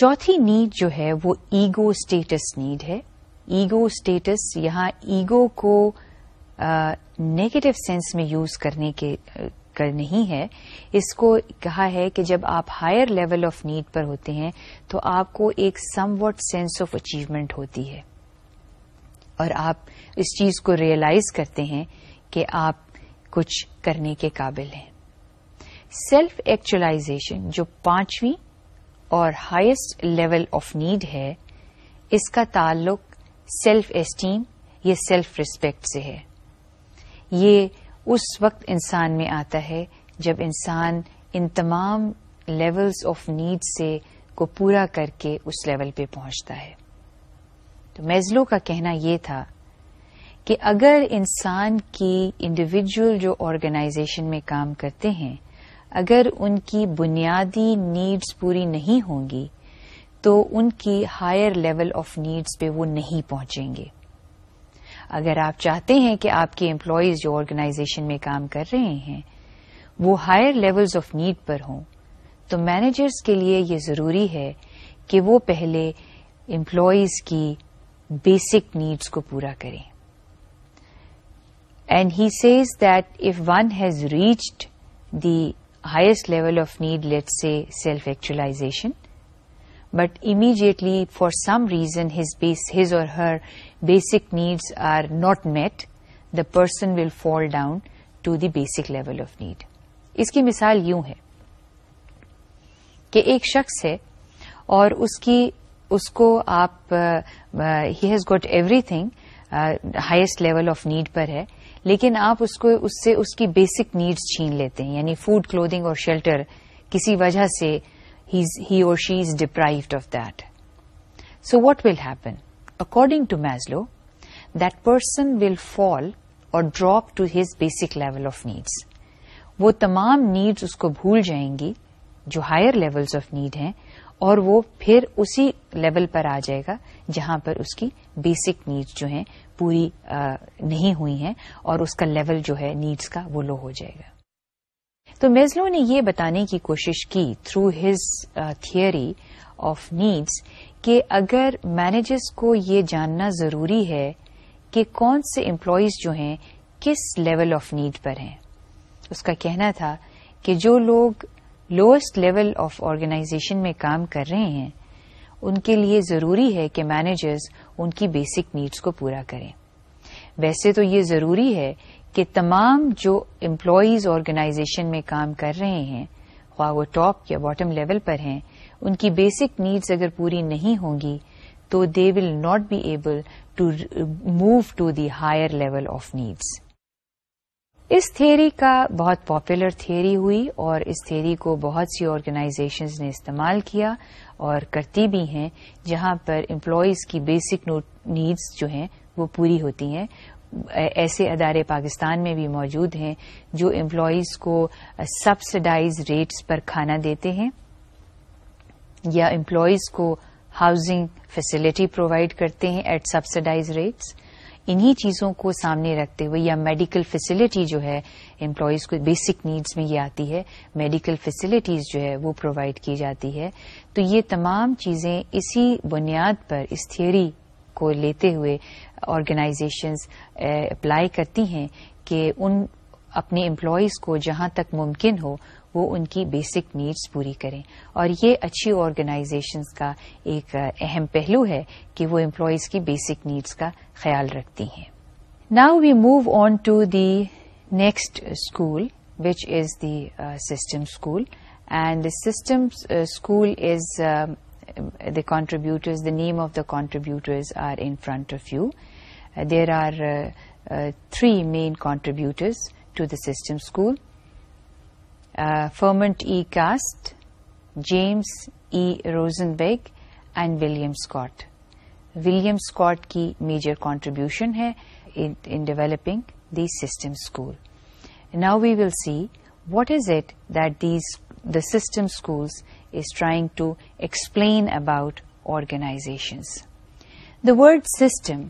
چوتھی نیڈ جو ہے وہ ایگو اسٹیٹس نیڈ ہے ایگو اسٹیٹس یہاں ایگو کو نیگیٹو سینس میں یوز کرنے کے نہیں ہے اس کو کہا ہے کہ جب آپ ہائر لیول آف نیڈ پر ہوتے ہیں تو آپ کو ایک somewhat sense of achievement ہوتی ہے اور آپ اس چیز کو ریئلائز کرتے ہیں کہ آپ کچھ کرنے کے قابل ہیں سیلف ایکچولاشن جو پانچویں اور ہائیسٹ لیول آف نیڈ ہے اس کا تعلق سیلف اسٹیم یا سیلف ریسپیکٹ سے ہے یہ اس وقت انسان میں آتا ہے جب انسان ان تمام لیولز آف نیڈ سے کو پورا کر کے اس لیول پہ پہنچتا ہے تو میزلو کا کہنا یہ تھا کہ اگر انسان کی انڈیویجل جو آرگنائزیشن میں کام کرتے ہیں اگر ان کی بنیادی نیڈز پوری نہیں ہوں گی تو ان کی ہائر لیول آف نیڈز پہ وہ نہیں پہنچیں گے اگر آپ چاہتے ہیں کہ آپ کے امپلائیز جو آرگنائزیشن میں کام کر رہے ہیں وہ ہائر لیولز آف نیڈ پر ہوں تو مینیجرز کے لیے یہ ضروری ہے کہ وہ پہلے امپلائیز کی بیسک نیڈس کو پورا کریں and he says that if one has reached the highest level of need let say self actualisation but immediately for some reason his base his or her basic needs are not met the person will fall down to the basic level of need اس کی مثال یوں ہے کہ ایک شخص ہے اور اس اس کی کو آپ he has got everything highest level of need پر ہے لیکن آپ اس کی بیسک نیڈز چھین لیتے ہیں یعنی فوڈ کلودنگ اور شیلٹر کسی وجہ سے he she is deprived of that so what will happen according to Maslow that person will fall or drop to his basic level of needs وہ تمام نیڈس اس کو بھول جائیں گی جو ہائر لیول آف نیڈ ہیں اور وہ پھر اسی لیول پر آ جائے گا جہاں پر اس کی بیسک نیڈس جو ہیں پوری آ, نہیں ہوئی ہیں اور اس کا لیول جو ہے نیڈس کا وہ لو ہو جائے گا تو میزلو نے یہ بتانے کی کوشش کی through his theory of needs کہ اگر مینیجرس کو یہ جاننا ضروری ہے کہ کون سے امپلائیز جو ہیں کس لیول آف نیڈ پر ہیں اس کا کہنا تھا کہ جو لوگ لوئسٹ لیول آف آرگنائزیشن میں کام کر رہے ہیں ان کے لیے ضروری ہے کہ مینیجرز ان کی بیسک نیڈس کو پورا کریں ویسے تو یہ ضروری ہے کہ تمام جو امپلائیز آرگنائزیشن میں کام کر رہے ہیں خواہ وہ ٹاپ یا باٹم لیول پر ہیں ان کی بیسک نیڈز اگر پوری نہیں ہوں گی تو they will not be able to move to the higher level of needs us theory کا بہت پاپولر تھیری ہوئی اور اس تھیری کو بہت سی آرگنائزیشنز نے استعمال کیا اور کرتی بھی ہیں جہاں پر امپلائیز کی بیسک نیڈز جو ہیں وہ پوری ہوتی ہیں ایسے ادارے پاکستان میں بھی موجود ہیں جو امپلائیز کو سبسڈائز ریٹس پر کھانا دیتے ہیں یا امپلائیز کو ہاؤزنگ فیسلٹی پرووائڈ کرتے ہیں ایٹ سبسڈائز ریٹس انہی چیزوں کو سامنے رکھتے ہوئے یا میڈیکل فیسلٹی جو ہے امپلائیز کو بیسک نیڈز میں یہ آتی ہے میڈیکل فیسلٹیز جو ہے وہ پرووائڈ کی جاتی ہے تو یہ تمام چیزیں اسی بنیاد پر اس تھیوری کو لیتے ہوئے آرگنائزیشنز اپلائی eh, کرتی ہیں کہ ان اپنے امپلائیز کو جہاں تک ممکن ہو وہ ان کی بیسک نیڈز پوری کریں اور یہ اچھی آرگنائزیشنز کا ایک eh, اہم پہلو ہے کہ وہ امپلائیز کی بیسک نیڈز کا خیال رکھتی ہیں now we move on to the next school which is the system school and system school is the contributors the name of the contributors are in front of you there are three main contributors to the system school Fremont E Kast James E Rosenberg and William Scott William Scott کی major contribution ہے in developing the system school now we will see what is it that these the system schools is trying to explain about organizations the world system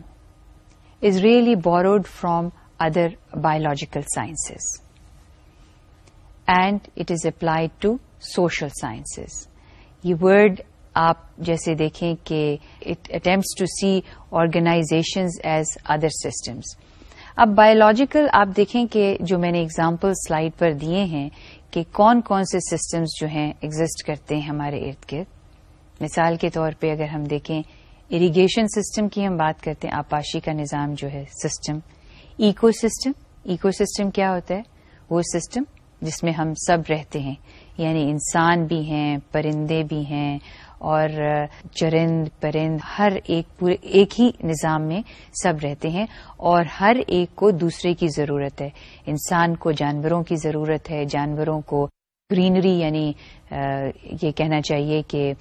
is really borrowed from other biological sciences and it is applied to social sciences یہ word آپ جیسے دیکھیں کہ it attempts to see organizations as other systems اب biological آپ دیکھیں کہ جو میں نے اگزامپل سلائڈ پر دیے ہیں کہ کون کون سے سسٹمز جو ہیں ایگزٹ کرتے ہیں ہمارے ارد گرد مثال کے طور پہ اگر ہم دیکھیں اریگیشن سسٹم کی ہم بات کرتے ہیں آپاشی کا نظام جو ہے system ecosystem ecosystem کیا ہوتا ہے وہ سسٹم جس میں ہم سب رہتے ہیں یعنی انسان بھی ہیں پرندے بھی ہیں اور چرند پرند ہر ایک پورے ایک ہی نظام میں سب رہتے ہیں اور ہر ایک کو دوسرے کی ضرورت ہے انسان کو جانوروں کی ضرورت ہے جانوروں کو گرینری یعنی یہ کہنا چاہیے کہ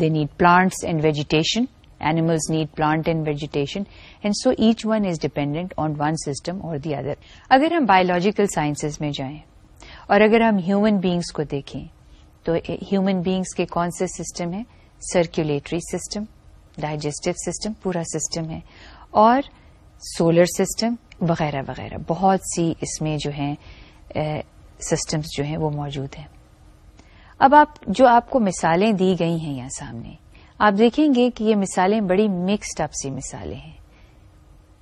they need plants and vegetation animal need plant and vegetation dependent on one system or the other اگر ہم بایولوجیکل سائنسز میں جائیں اور اگر ہم ہیومن بینگس کو دیکھیں تو ہیومن بینگس کے کون سے سسٹم ہے سرکولیٹری سسٹم ڈائجسٹو سسٹم پورا سسٹم ہے اور سولر سسٹم وغیرہ وغیرہ بہت سی اس میں جو ہیں سسٹمس جو ہیں وہ موجود ہیں اب آپ جو آپ کو مثالیں دی گئی ہیں یہاں سامنے آپ دیکھیں گے کہ یہ مثالیں بڑی مکسڈ اپ سی مثالیں ہیں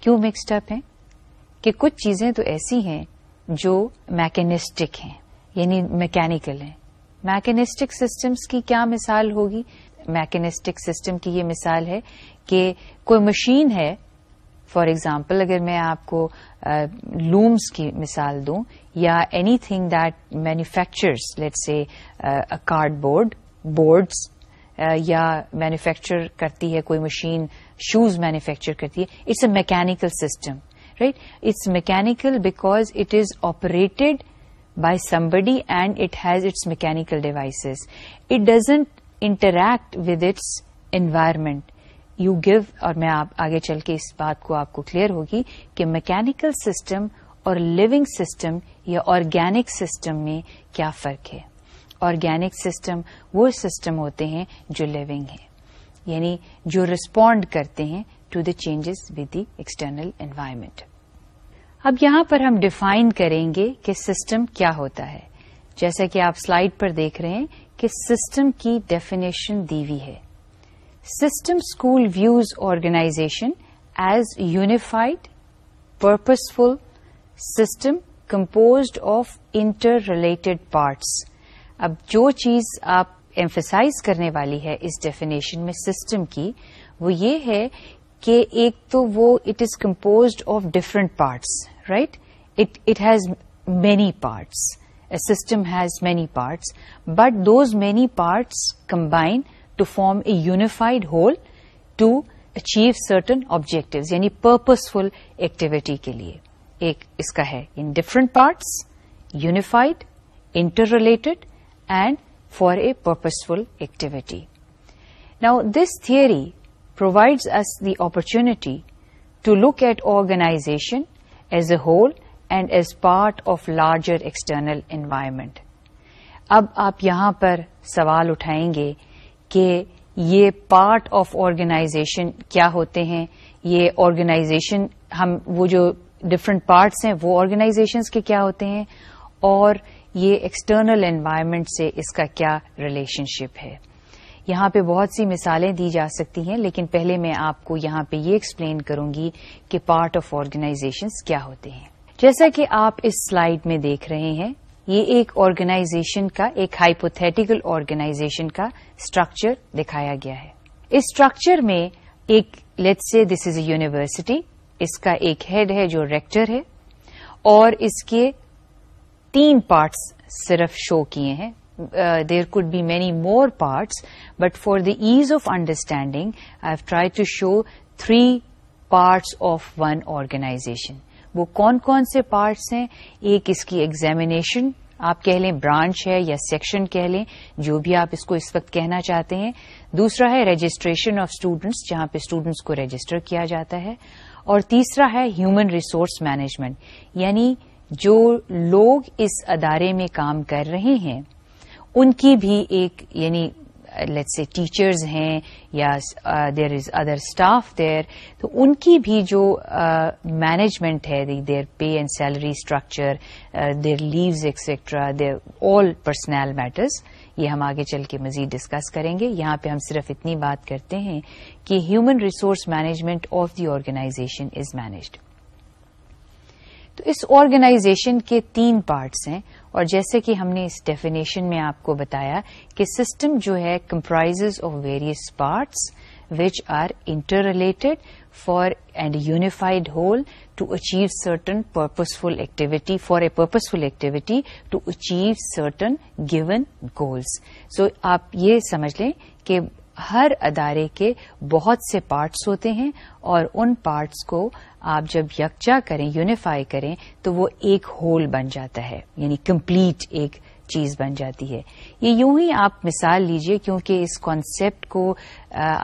کیوں مکسڈ اپ ہیں کہ کچھ چیزیں تو ایسی ہیں جو میکینسٹک ہیں یعنی میکینکل ہیں میکینسٹک سسٹمس کی کیا مثال ہوگی میکینسٹک سسٹم کی یہ مثال ہے کہ کوئی مشین ہے فار ایگزامپل اگر میں آپ کو لومس کی مثال دوں یا anything that manufactures let's say cardboard boards یا مینوفیکچر کرتی ہے کوئی مشین شوز مینوفیکچر کرتی ہے it's a mechanical system right it's mechanical because it is operated by somebody and it has its mechanical devices it doesn't interact with its environment you give اور میں آپ آگے چل کے اس بات کو آپ کو کلیئر ہوگی کہ میکینیکل سسٹم اور لونگ سسٹم یا آرگینک سسٹم میں کیا فرق ہے آرگینک سسٹم وہ سسٹم ہوتے ہیں جو لیونگ ہیں یعنی جو رسپونڈ کرتے ہیں to the changes with the external environment اب یہاں پر ہم ڈیفائن کریں گے کہ سسٹم کیا ہوتا ہے جیسا کہ آپ سلائڈ پر دیکھ رہے ہیں کہ سسٹم کی ڈیفینیشن دیوی ہے system school views organization as unified purposeful system composed of interrelated parts اب جو چیز آپ ایمفیسائز کرنے والی ہے اس ڈیفینیشن میں سسٹم کی وہ یہ ہے کہ ایک تو وہ it is composed of different parts right it has many parts system has many parts but those many parts combine to form a unified whole to achieve certain objectives یعنی پرپزفل ایکٹیویٹی کے لیے ایک اس کا ہے ان different parts unified interrelated and for a purposeful activity. Activity now this provides provides the the to to look at organization as a whole and as part of larger external environment اب آپ یہاں پر سوال اٹھائیں گے کہ یہ part of organization کیا ہوتے ہیں یہ آرگنائزیشن ہم وہ جو ڈفرنٹ پارٹس ہیں وہ آرگنائزیشنس کے کیا ہوتے ہیں اور یہ ایکسٹرنل انوائرمنٹ سے اس کا کیا ریلیشن شپ ہے یہاں پہ بہت سی مثالیں دی جا سکتی ہیں لیکن پہلے میں آپ کو یہاں پہ یہ ایکسپلین کروں گی کہ پارٹ آف آرگنائزیشن کیا ہوتے ہیں جیسا کہ آپ اس سلائڈ میں دیکھ رہے ہیں یہ ایک آرگنائزیشن کا ایک ہائپوتھیٹیکل آرگنائزیشن کا اسٹرکچر دکھایا گیا ہے اس اسٹرکچر میں ایک let say this is a university اس کا ایک ہیڈ ہے جو ریکٹر ہے اور اس کے تین پارٹس صرف شو کیے ہیں there could be many more parts but for the ease of understanding I have try to show three parts of one organization وہ کون کون سے پارٹس ہیں ایک اس کی ایگزامینیشن آپ کہہ لیں برانچ ہے یا سیکشن کہہ لیں جو بھی آپ اس کو اس وقت کہنا چاہتے ہیں دوسرا ہے رجسٹریشن آف اسٹوڈینٹس جہاں پہ اسٹوڈنٹس کو رجسٹر کیا جاتا ہے اور تیسرا ہے ہیومن ریسورس مینجمنٹ یعنی جو لوگ اس ادارے میں کام کر رہے ہیں ان کی بھی ایک یعنی لیٹس ٹیچرز ہیں یا there is other staff there تو ان کی بھی جو مینجمنٹ uh, ہے there pay and salary structure there leaves etcetera there all personal matters یہ ہم آگے چل کے مزید ڈسکس کریں گے یہاں پہ ہم صرف اتنی بات کرتے ہیں کہ human resource management of the organization is managed تو اس آرگنائزیشن کے تین پارٹس ہیں اور جیسے کہ ہم نے اس ڈیفینیشن میں آپ کو بتایا کہ سسٹم جو ہے comprise of various parts which are interrelated for and unified whole to achieve certain purposeful activity for a purposeful activity to achieve certain given goals so آپ یہ سمجھ لیں کہ ہر ادارے کے بہت سے پارٹس ہوتے ہیں اور ان پارٹس کو آپ جب یکجا کریں یونیفائی کریں تو وہ ایک ہول بن جاتا ہے یعنی کمپلیٹ ایک چیز بن جاتی ہے یہ یوں ہی آپ مثال لیجئے کیونکہ اس کانسیپٹ کو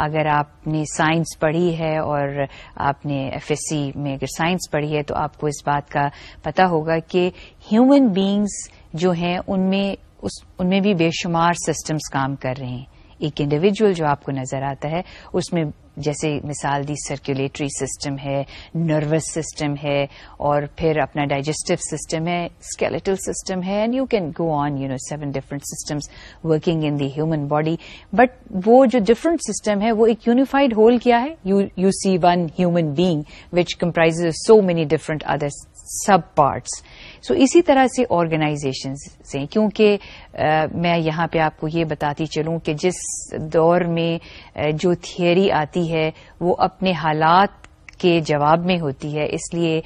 اگر آپ نے سائنس پڑھی ہے اور آپ نے ایف ایس سی میں اگر سائنس پڑھی ہے تو آپ کو اس بات کا پتا ہوگا کہ ہیومن بینگز جو ہیں ان میں اس ان میں بھی بے شمار سسٹمز کام کر رہے ہیں ایک انڈیویجل جو آپ کو نظر آتا ہے اس میں جیسے مثال دی سرکولیٹری سسٹم ہے نروس سسٹم ہے اور پھر اپنا ڈائجسٹو سسٹم ہے اسکیلیٹل سسٹم ہے and you can go on you know seven different systems working in the human body but وہ جو ڈفرنٹ سسٹم ہے وہ ایک یونیفائڈ ہول کیا ہے you see one human being which comprise so many different other sub parts so اسی طرح سے آرگنائزیشنز سے کیونکہ میں یہاں پہ آپ کو یہ بتاتی چلوں کہ جس دور میں جو آتی ہے وہ اپنے حالات کے جواب میں ہوتی ہے اس لیے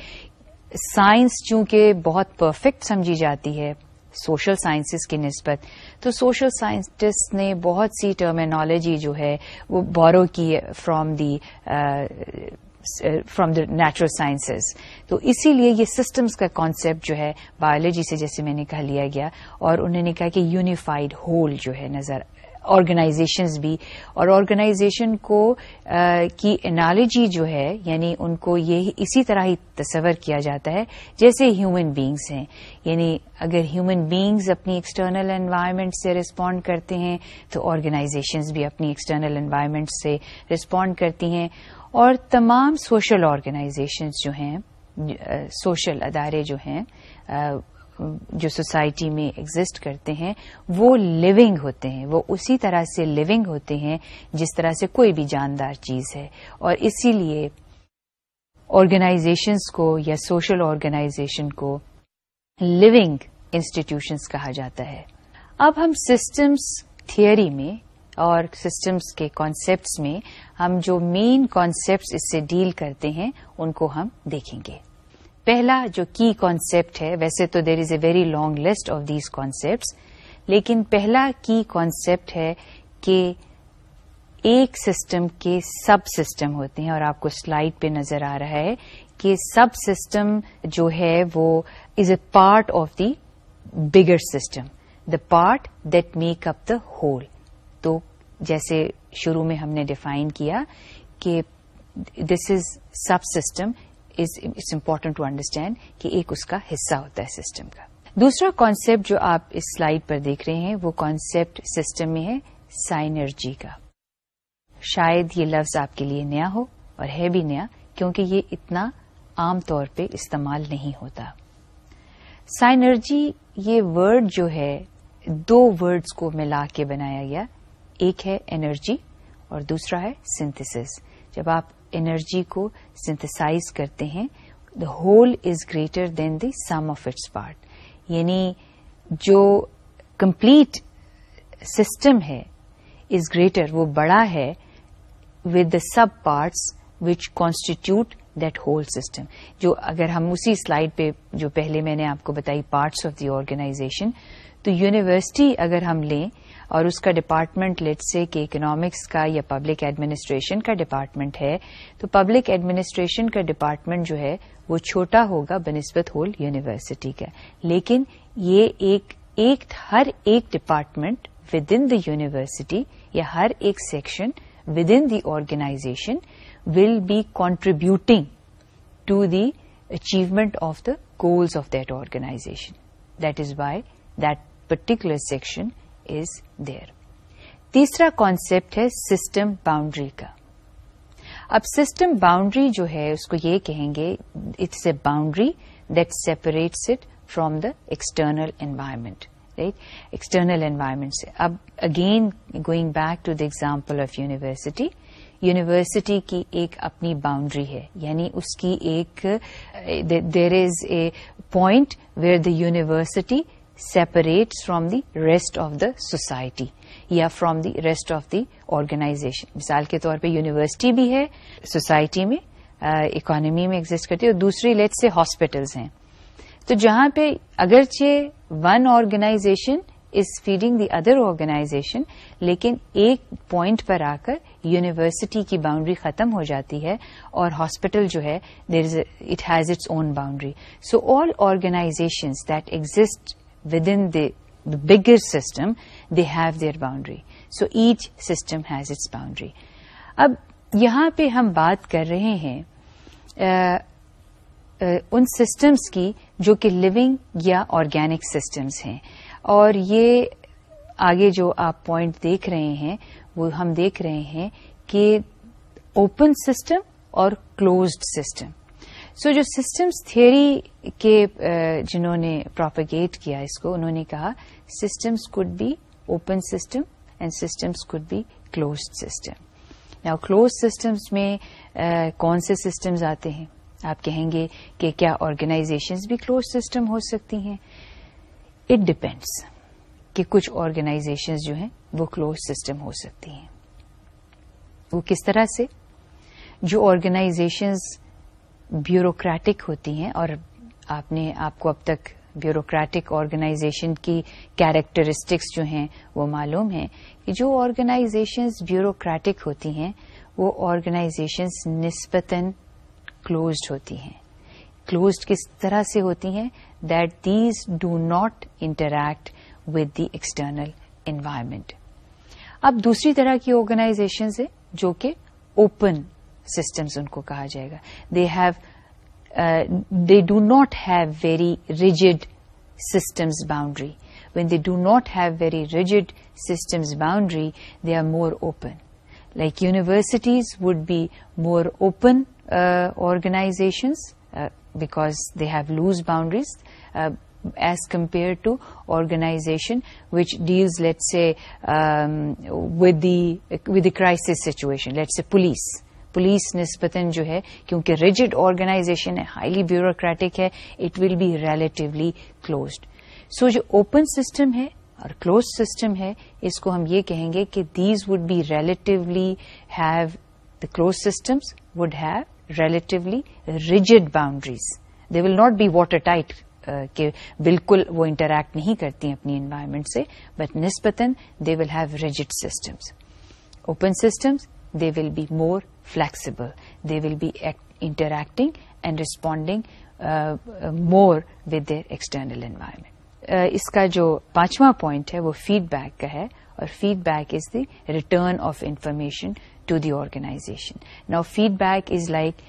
سائنس چونکہ بہت پرفیکٹ سمجھی جاتی ہے سوشل سائنسز کی نسبت تو سوشل سائنسٹسٹ نے بہت سی ٹرمینالوجی جو ہے وہ بورو کی from the from the natural sciences تو اسی لیے یہ سسٹمس کا کانسیپٹ جو ہے بایولوجی سے جیسے میں نے کہا لیا گیا اور انہوں نے کہا کہ یونیفائڈ ہول جو ہے نظر آرگنائزیشنز بھی اور آرگنائزیشن کو کی انالوجی جو ہے یعنی ان کو یہ اسی طرح ہی تصور کیا جاتا ہے جیسے ہیومن بینگز ہیں یعنی اگر ہیومن بینگز اپنی ایکسٹرنل انوائرمنٹ سے رسپونڈ کرتے ہیں تو آرگنائزیشنز بھی اپنی ایکسٹرنل انوائرمنٹ سے رسپونڈ کرتی ہیں اور تمام سوشل آرگنائزیشنز جو ہیں سوشل ادارے جو ہیں جو سوسائٹی میں ایگزٹ کرتے ہیں وہ لیونگ ہوتے ہیں وہ اسی طرح سے لیونگ ہوتے ہیں جس طرح سے کوئی بھی جاندار چیز ہے اور اسی لیے آرگنائزیشنس کو یا سوشل آرگنائزیشن کو لیونگ انسٹیٹیوشنس کہا جاتا ہے اب ہم سسٹمس تھیوری میں اور سسٹمس کے کانسیپٹس میں ہم جو مین کانسیپٹس اس سے ڈیل کرتے ہیں ان کو ہم دیکھیں گے پہلا جو کی کانسیپٹ ہے ویسے تو there is a very long list of these concepts لیکن پہلا کی کانسیپٹ ہے کہ ایک سسٹم کے سب سسٹم ہوتے ہیں اور آپ کو سلائڈ پہ نظر آ رہا ہے کہ سب سسٹم جو ہے وہ is a part of the bigger system the part that make up the whole جیسے شروع میں ہم نے ڈیفائن کیا کہ this is sub system it's important to understand کہ ایک اس کا حصہ ہوتا ہے سسٹم کا دوسرا کانسیپٹ جو آپ اس سلائڈ پر دیکھ رہے ہیں وہ کانسیپٹ سسٹم میں ہے سائنرجی کا شاید یہ لفظ آپ کے لیے نیا ہو اور ہے بھی نیا کیونکہ یہ اتنا عام طور پہ استعمال نہیں ہوتا سائنرجی یہ ورڈ جو ہے دو ورڈز کو ملا کے بنایا گیا ایک ہے انرجی اور دوسرا ہے سنتھس جب آپ انرجی کو سنتھسائز کرتے ہیں the whole is greater than the sum of its part یعنی جو کمپلیٹ سسٹم ہے از گریٹر وہ بڑا ہے with the sub parts which constitute that whole system جو اگر ہم اسی سلائڈ پہ جو پہلے میں نے آپ کو بتائی پارٹس آف دی آرگنائزیشن تو یونیورسٹی اگر ہم لیں اور اس کا ڈپارٹمنٹ لیٹ سے کہ اکنامکس کا یا پبلک ایڈمنسٹریشن کا ڈپارٹمنٹ ہے تو پبلک ایڈمنسٹریشن کا ڈپارٹمنٹ جو ہے وہ چھوٹا ہوگا بنسبت ہول یونیورسٹی کا لیکن یہ ایک ایک ہر ایک department with in the university یا ہر ایک section within the organisation will be contributing to the achievement of the goals of that organisation that is why that particular section is there تیسرا کانسپٹ ہے سسٹم باؤنڈری کا اب system boundary جو ہے اس کو یہ کہیں گے it's a boundary that separates it from external environment right external environment سے اب again going back to the example of university university کی ایک اپنی باؤنڈری ہے یعنی اس کی ایک there is a point where the university separates from the rest of the society یا from the rest of the organisation مثال کے طور پہ یونیورسٹی بھی ہے سوسائٹی میں اکانمی میں ایگزٹ کرتی ہے اور دوسری لیٹ سے ہاسپٹلس ہیں تو جہاں پہ اگرچہ one organization is feeding the other organization لیکن ایک پوائنٹ پر آ کر یونیورسٹی کی باؤنڈری ختم ہو جاتی ہے اور ہاسپٹل جو ہے there is it has its own boundary so all organisations that exist within bigger system, they have their boundary. So each system has its boundary. اب یہاں پہ ہم بات کر رہے ہیں ان سسٹمس کی جو کہ لونگ یا آرگینک سسٹمس ہیں اور یہ آگے جو آپ پوائنٹ دیکھ رہے ہیں وہ ہم دیکھ رہے ہیں کہ اوپن سسٹم اور کلوزڈ سسٹم سو جو سسٹمس تھیوری کے uh, جنہوں نے پراپگیٹ کیا اس کو انہوں نے کہا systems could be open system and systems could be close system یا کلوز سسٹمس میں uh, کون سے سسٹمز آتے ہیں آپ کہیں گے کہ کیا آرگنائزیشنز بھی کلوز سسٹم ہو سکتی ہیں اٹ ڈپینڈس کہ کچھ آرگنائزیشنز جو ہیں وہ کلوز سسٹم ہو سکتی ہیں وہ کس طرح سے جو آرگنائزیشنز بیوروکریٹک ہوتی ہیں اور آپ نے آپ کو اب تک بیوروکریٹک آرگنائزیشن کی کیریکٹرسٹکس جو ہیں وہ معلوم ہیں کہ جو آرگنائزیشنز بیوروکریٹک ہوتی ہیں وہ آرگنائزیشنز نسبتاً کلوزڈ ہوتی ہیں کلوزڈ کس طرح سے ہوتی ہیں that these do not interact with the external environment اب دوسری طرح کی آرگنائزیشنز ہیں جو کہ اوپن سسٹمز ان کو کہا جائے گا they have they do not have very rigid systems boundary when they do not have very rigid systems boundary they are more open like universities would be more open organisations because they have loose boundaries as compare to organisation which deals let's a with the crisis situation let's a police police نسبتاً جو ہے کیونکہ rigid organization ہے highly bureaucratic ہے it will be relatively closed so جو open system ہے اور close system ہے اس کو ہم یہ کہیں گے کہ these would be have the close systems would have relatively rigid boundaries they will not be watertight کہ بالکل وہ انٹریکٹ نہیں کرتی اپنی انوائرمنٹ سے بٹ نسبتاً they will have rigid systems open systems they will be more flexible they will be interacting and responding more with external external Uh, اس کا جو پانچواں پوائنٹ ہے وہ فیڈ بیک کا ہے اور feedback is the return of information to the organisation now feedback is like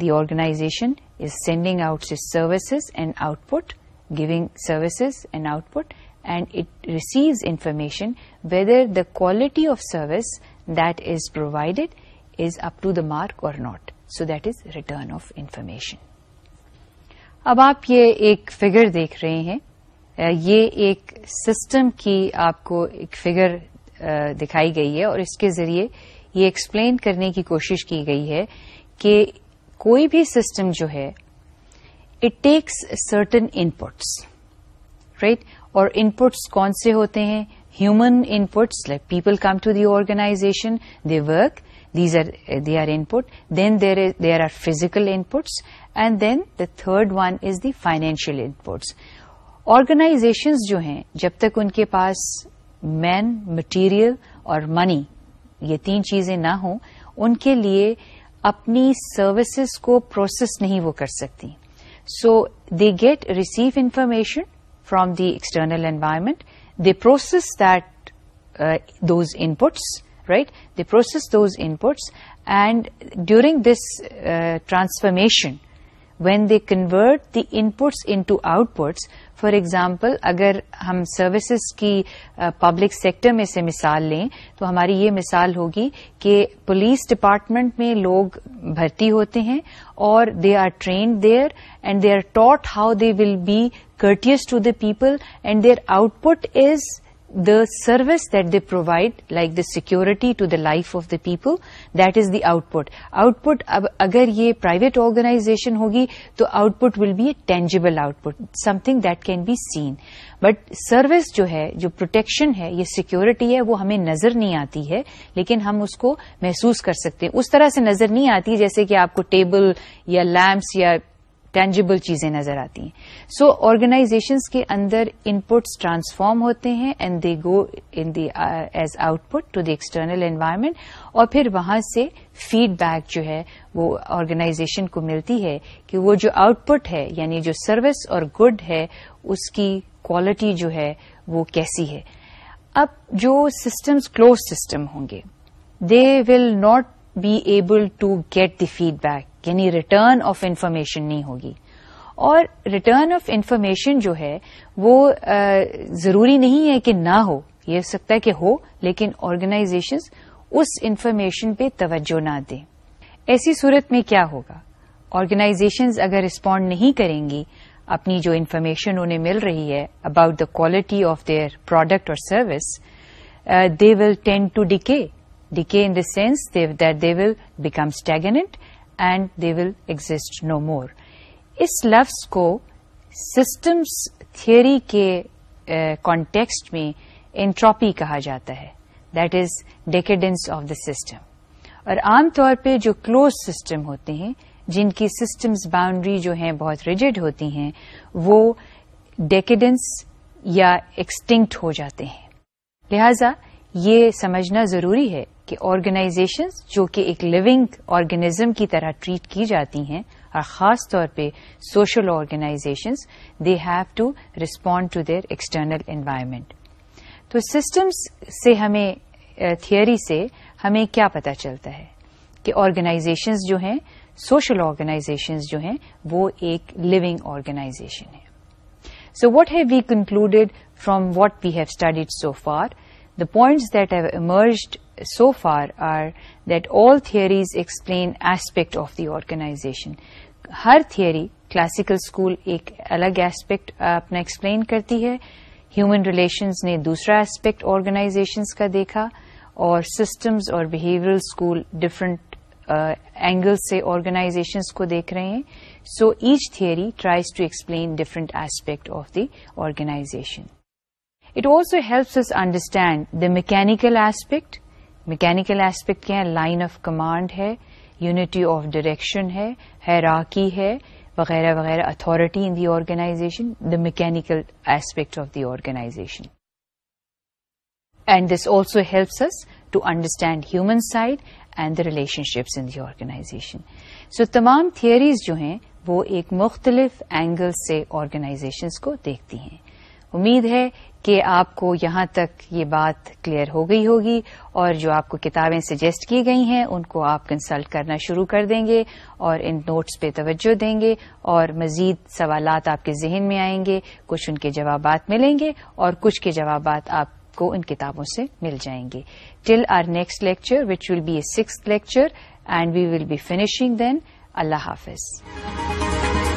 the organisation is sending out services and output giving services and output and it receives information whether the quality of service that is provided is up to the mark or not so that is return of information اب آپ یہ ایک figure دیکھ رہے ہیں یہ ایک system کی آپ کو ایک فگر دکھائی گئی ہے اور اس کے ذریعے یہ ایکسپلین کرنے کی کوشش کی گئی ہے کہ کوئی بھی سسٹم جو ہے it takes certain inputs right اور ان پٹس کون سے ہوتے ہیں human inputs like people come to the organisation the work leisure they are input then there are physical inputs and then the third one is the financial inputs organisations جو ہیں جب تک ان کے پاس مین material اور منی یہ تین چیزیں نہ ہوں ان کے لیے اپنی سروسز کو پروسیس نہیں وہ کر سکتی so the get receive information from the external environment the process that does inputs right the process does inputs and during this transformation when they convert the inputs into outputs for example اگر ہم services کی public sector میں سے مثال لیں تو ہماری یہ مثال ہوگی کہ پولیس ڈپارٹمنٹ میں لوگ برتی ہوتے ہیں اور they are trained there and they are taught how they will be courteous to the people and their output is the service that the provide like the security to the life of the people that is the output output اب اگر یہ private organisation ہوگی تو output will be a tangible output something that can be seen but service جو ہے جو protection ہے یہ سیکورٹی ہے وہ ہمیں نظر نہیں آتی ہے لیکن ہم اس کو محسوس کر سکتے اس طرح سے نظر نہیں آتی جیسے کہ آپ کو ٹیبل یا لمپس یا ٹینجیبل چیزیں نظر آتی ہیں سو آرگنائزیشنس کے اندر ان پٹس ٹرانسفارم ہوتے ہیں and they go in the as output to the external environment اور پھر وہاں سے فیڈ بیک جو ہے وہ آرگنائزیشن کو ملتی ہے کہ وہ جو آؤٹ پٹ ہے یعنی جو سروس اور گڈ ہے اس کی کوالٹی جو ہے وہ کیسی ہے اب جو سسٹمز کلوز سسٹم ہوں گے they will not be able to get the feedback یعنی ریٹرن آف انفارمیشن نہیں ہوگی اور ریٹرن آف انفارمیشن جو ہے وہ ضروری نہیں ہے کہ نہ ہو یہ ہو سکتا ہے کہ ہو لیکن آرگنائزیشنز اس انفارمیشن پہ توجہ نہ دیں ایسی صورت میں کیا ہوگا آرگنائزیشنز اگر رسپونڈ نہیں کریں گی اپنی جو انفارمیشن انہیں مل رہی ہے about the quality of their product اور service they will tend to decay decay in the sense that they will become stagnant and they will exist no more اس لفظ کو سسٹمس تھیوری کے کانٹیکسٹ میں entropy کہا جاتا ہے that is decadence of the system اور عام طور پہ جو کلوز سسٹم ہوتے ہیں جن کی سسٹمز باؤنڈری جو ہیں بہت ریجڈ ہوتی ہیں وہ ڈیکیڈنس یا ایکسٹنکٹ ہو جاتے ہیں لہذا یہ سمجھنا ضروری ہے کہ آرگنائزیشنز جو کہ ایک لونگ آرگنیزم کی طرح ٹریٹ کی جاتی ہیں اور خاص طور پہ social organizations they have to respond to their external environment تو سسٹمس سے ہمیں تھیوری سے ہمیں کیا پتا چلتا ہے کہ آرگنائزیشنز جو ہیں سوشل آرگنائزیشنز جو ہیں وہ ایک لونگ آرگنائزیشن ہے so what have we concluded from what we have studied so far the points that have emerged so far are that all theories explain aspect of the organisation Hare theory classical school ایک الگ aspect اپنا explain کرتی ہے human relations نے دوسرا aspect organisations کا دیکھا اور سسٹمز اور بہیویئر اسکول ڈفرنٹ اینگل سے آرگنائزیشنز کو دیکھ رہے ہیں so each theory tries to explain different aspect of the organisation it also helps understand the mechanical aspect mechanical aspect کیا ہے لائن آف کمانڈ ہے یونٹی آف ڈائریکشن ہے hierarchy ہے وغیرہ وغیرہ authority in the organisation the mechanical aspect of the organisation and this also helps us to understand human side and the relationships in the organization so تمام theories جو ہیں وہ ایک مختلف اینگل سے آرگنائزیشنس کو دیکھتی ہیں امید ہے کہ آپ کو یہاں تک یہ بات کلیئر ہو گئی ہوگی اور جو آپ کو کتابیں سجیسٹ کی گئی ہیں ان کو آپ کنسلٹ کرنا شروع کر دیں گے اور ان نوٹس پہ توجہ دیں گے اور مزید سوالات آپ کے ذہن میں آئیں گے کچھ ان کے جوابات ملیں گے اور کچھ کے جوابات آپ کو ان کتابوں سے مل جائیں گے till our next lecture which will be a six lecture and we will be finishing then اللہ حافظ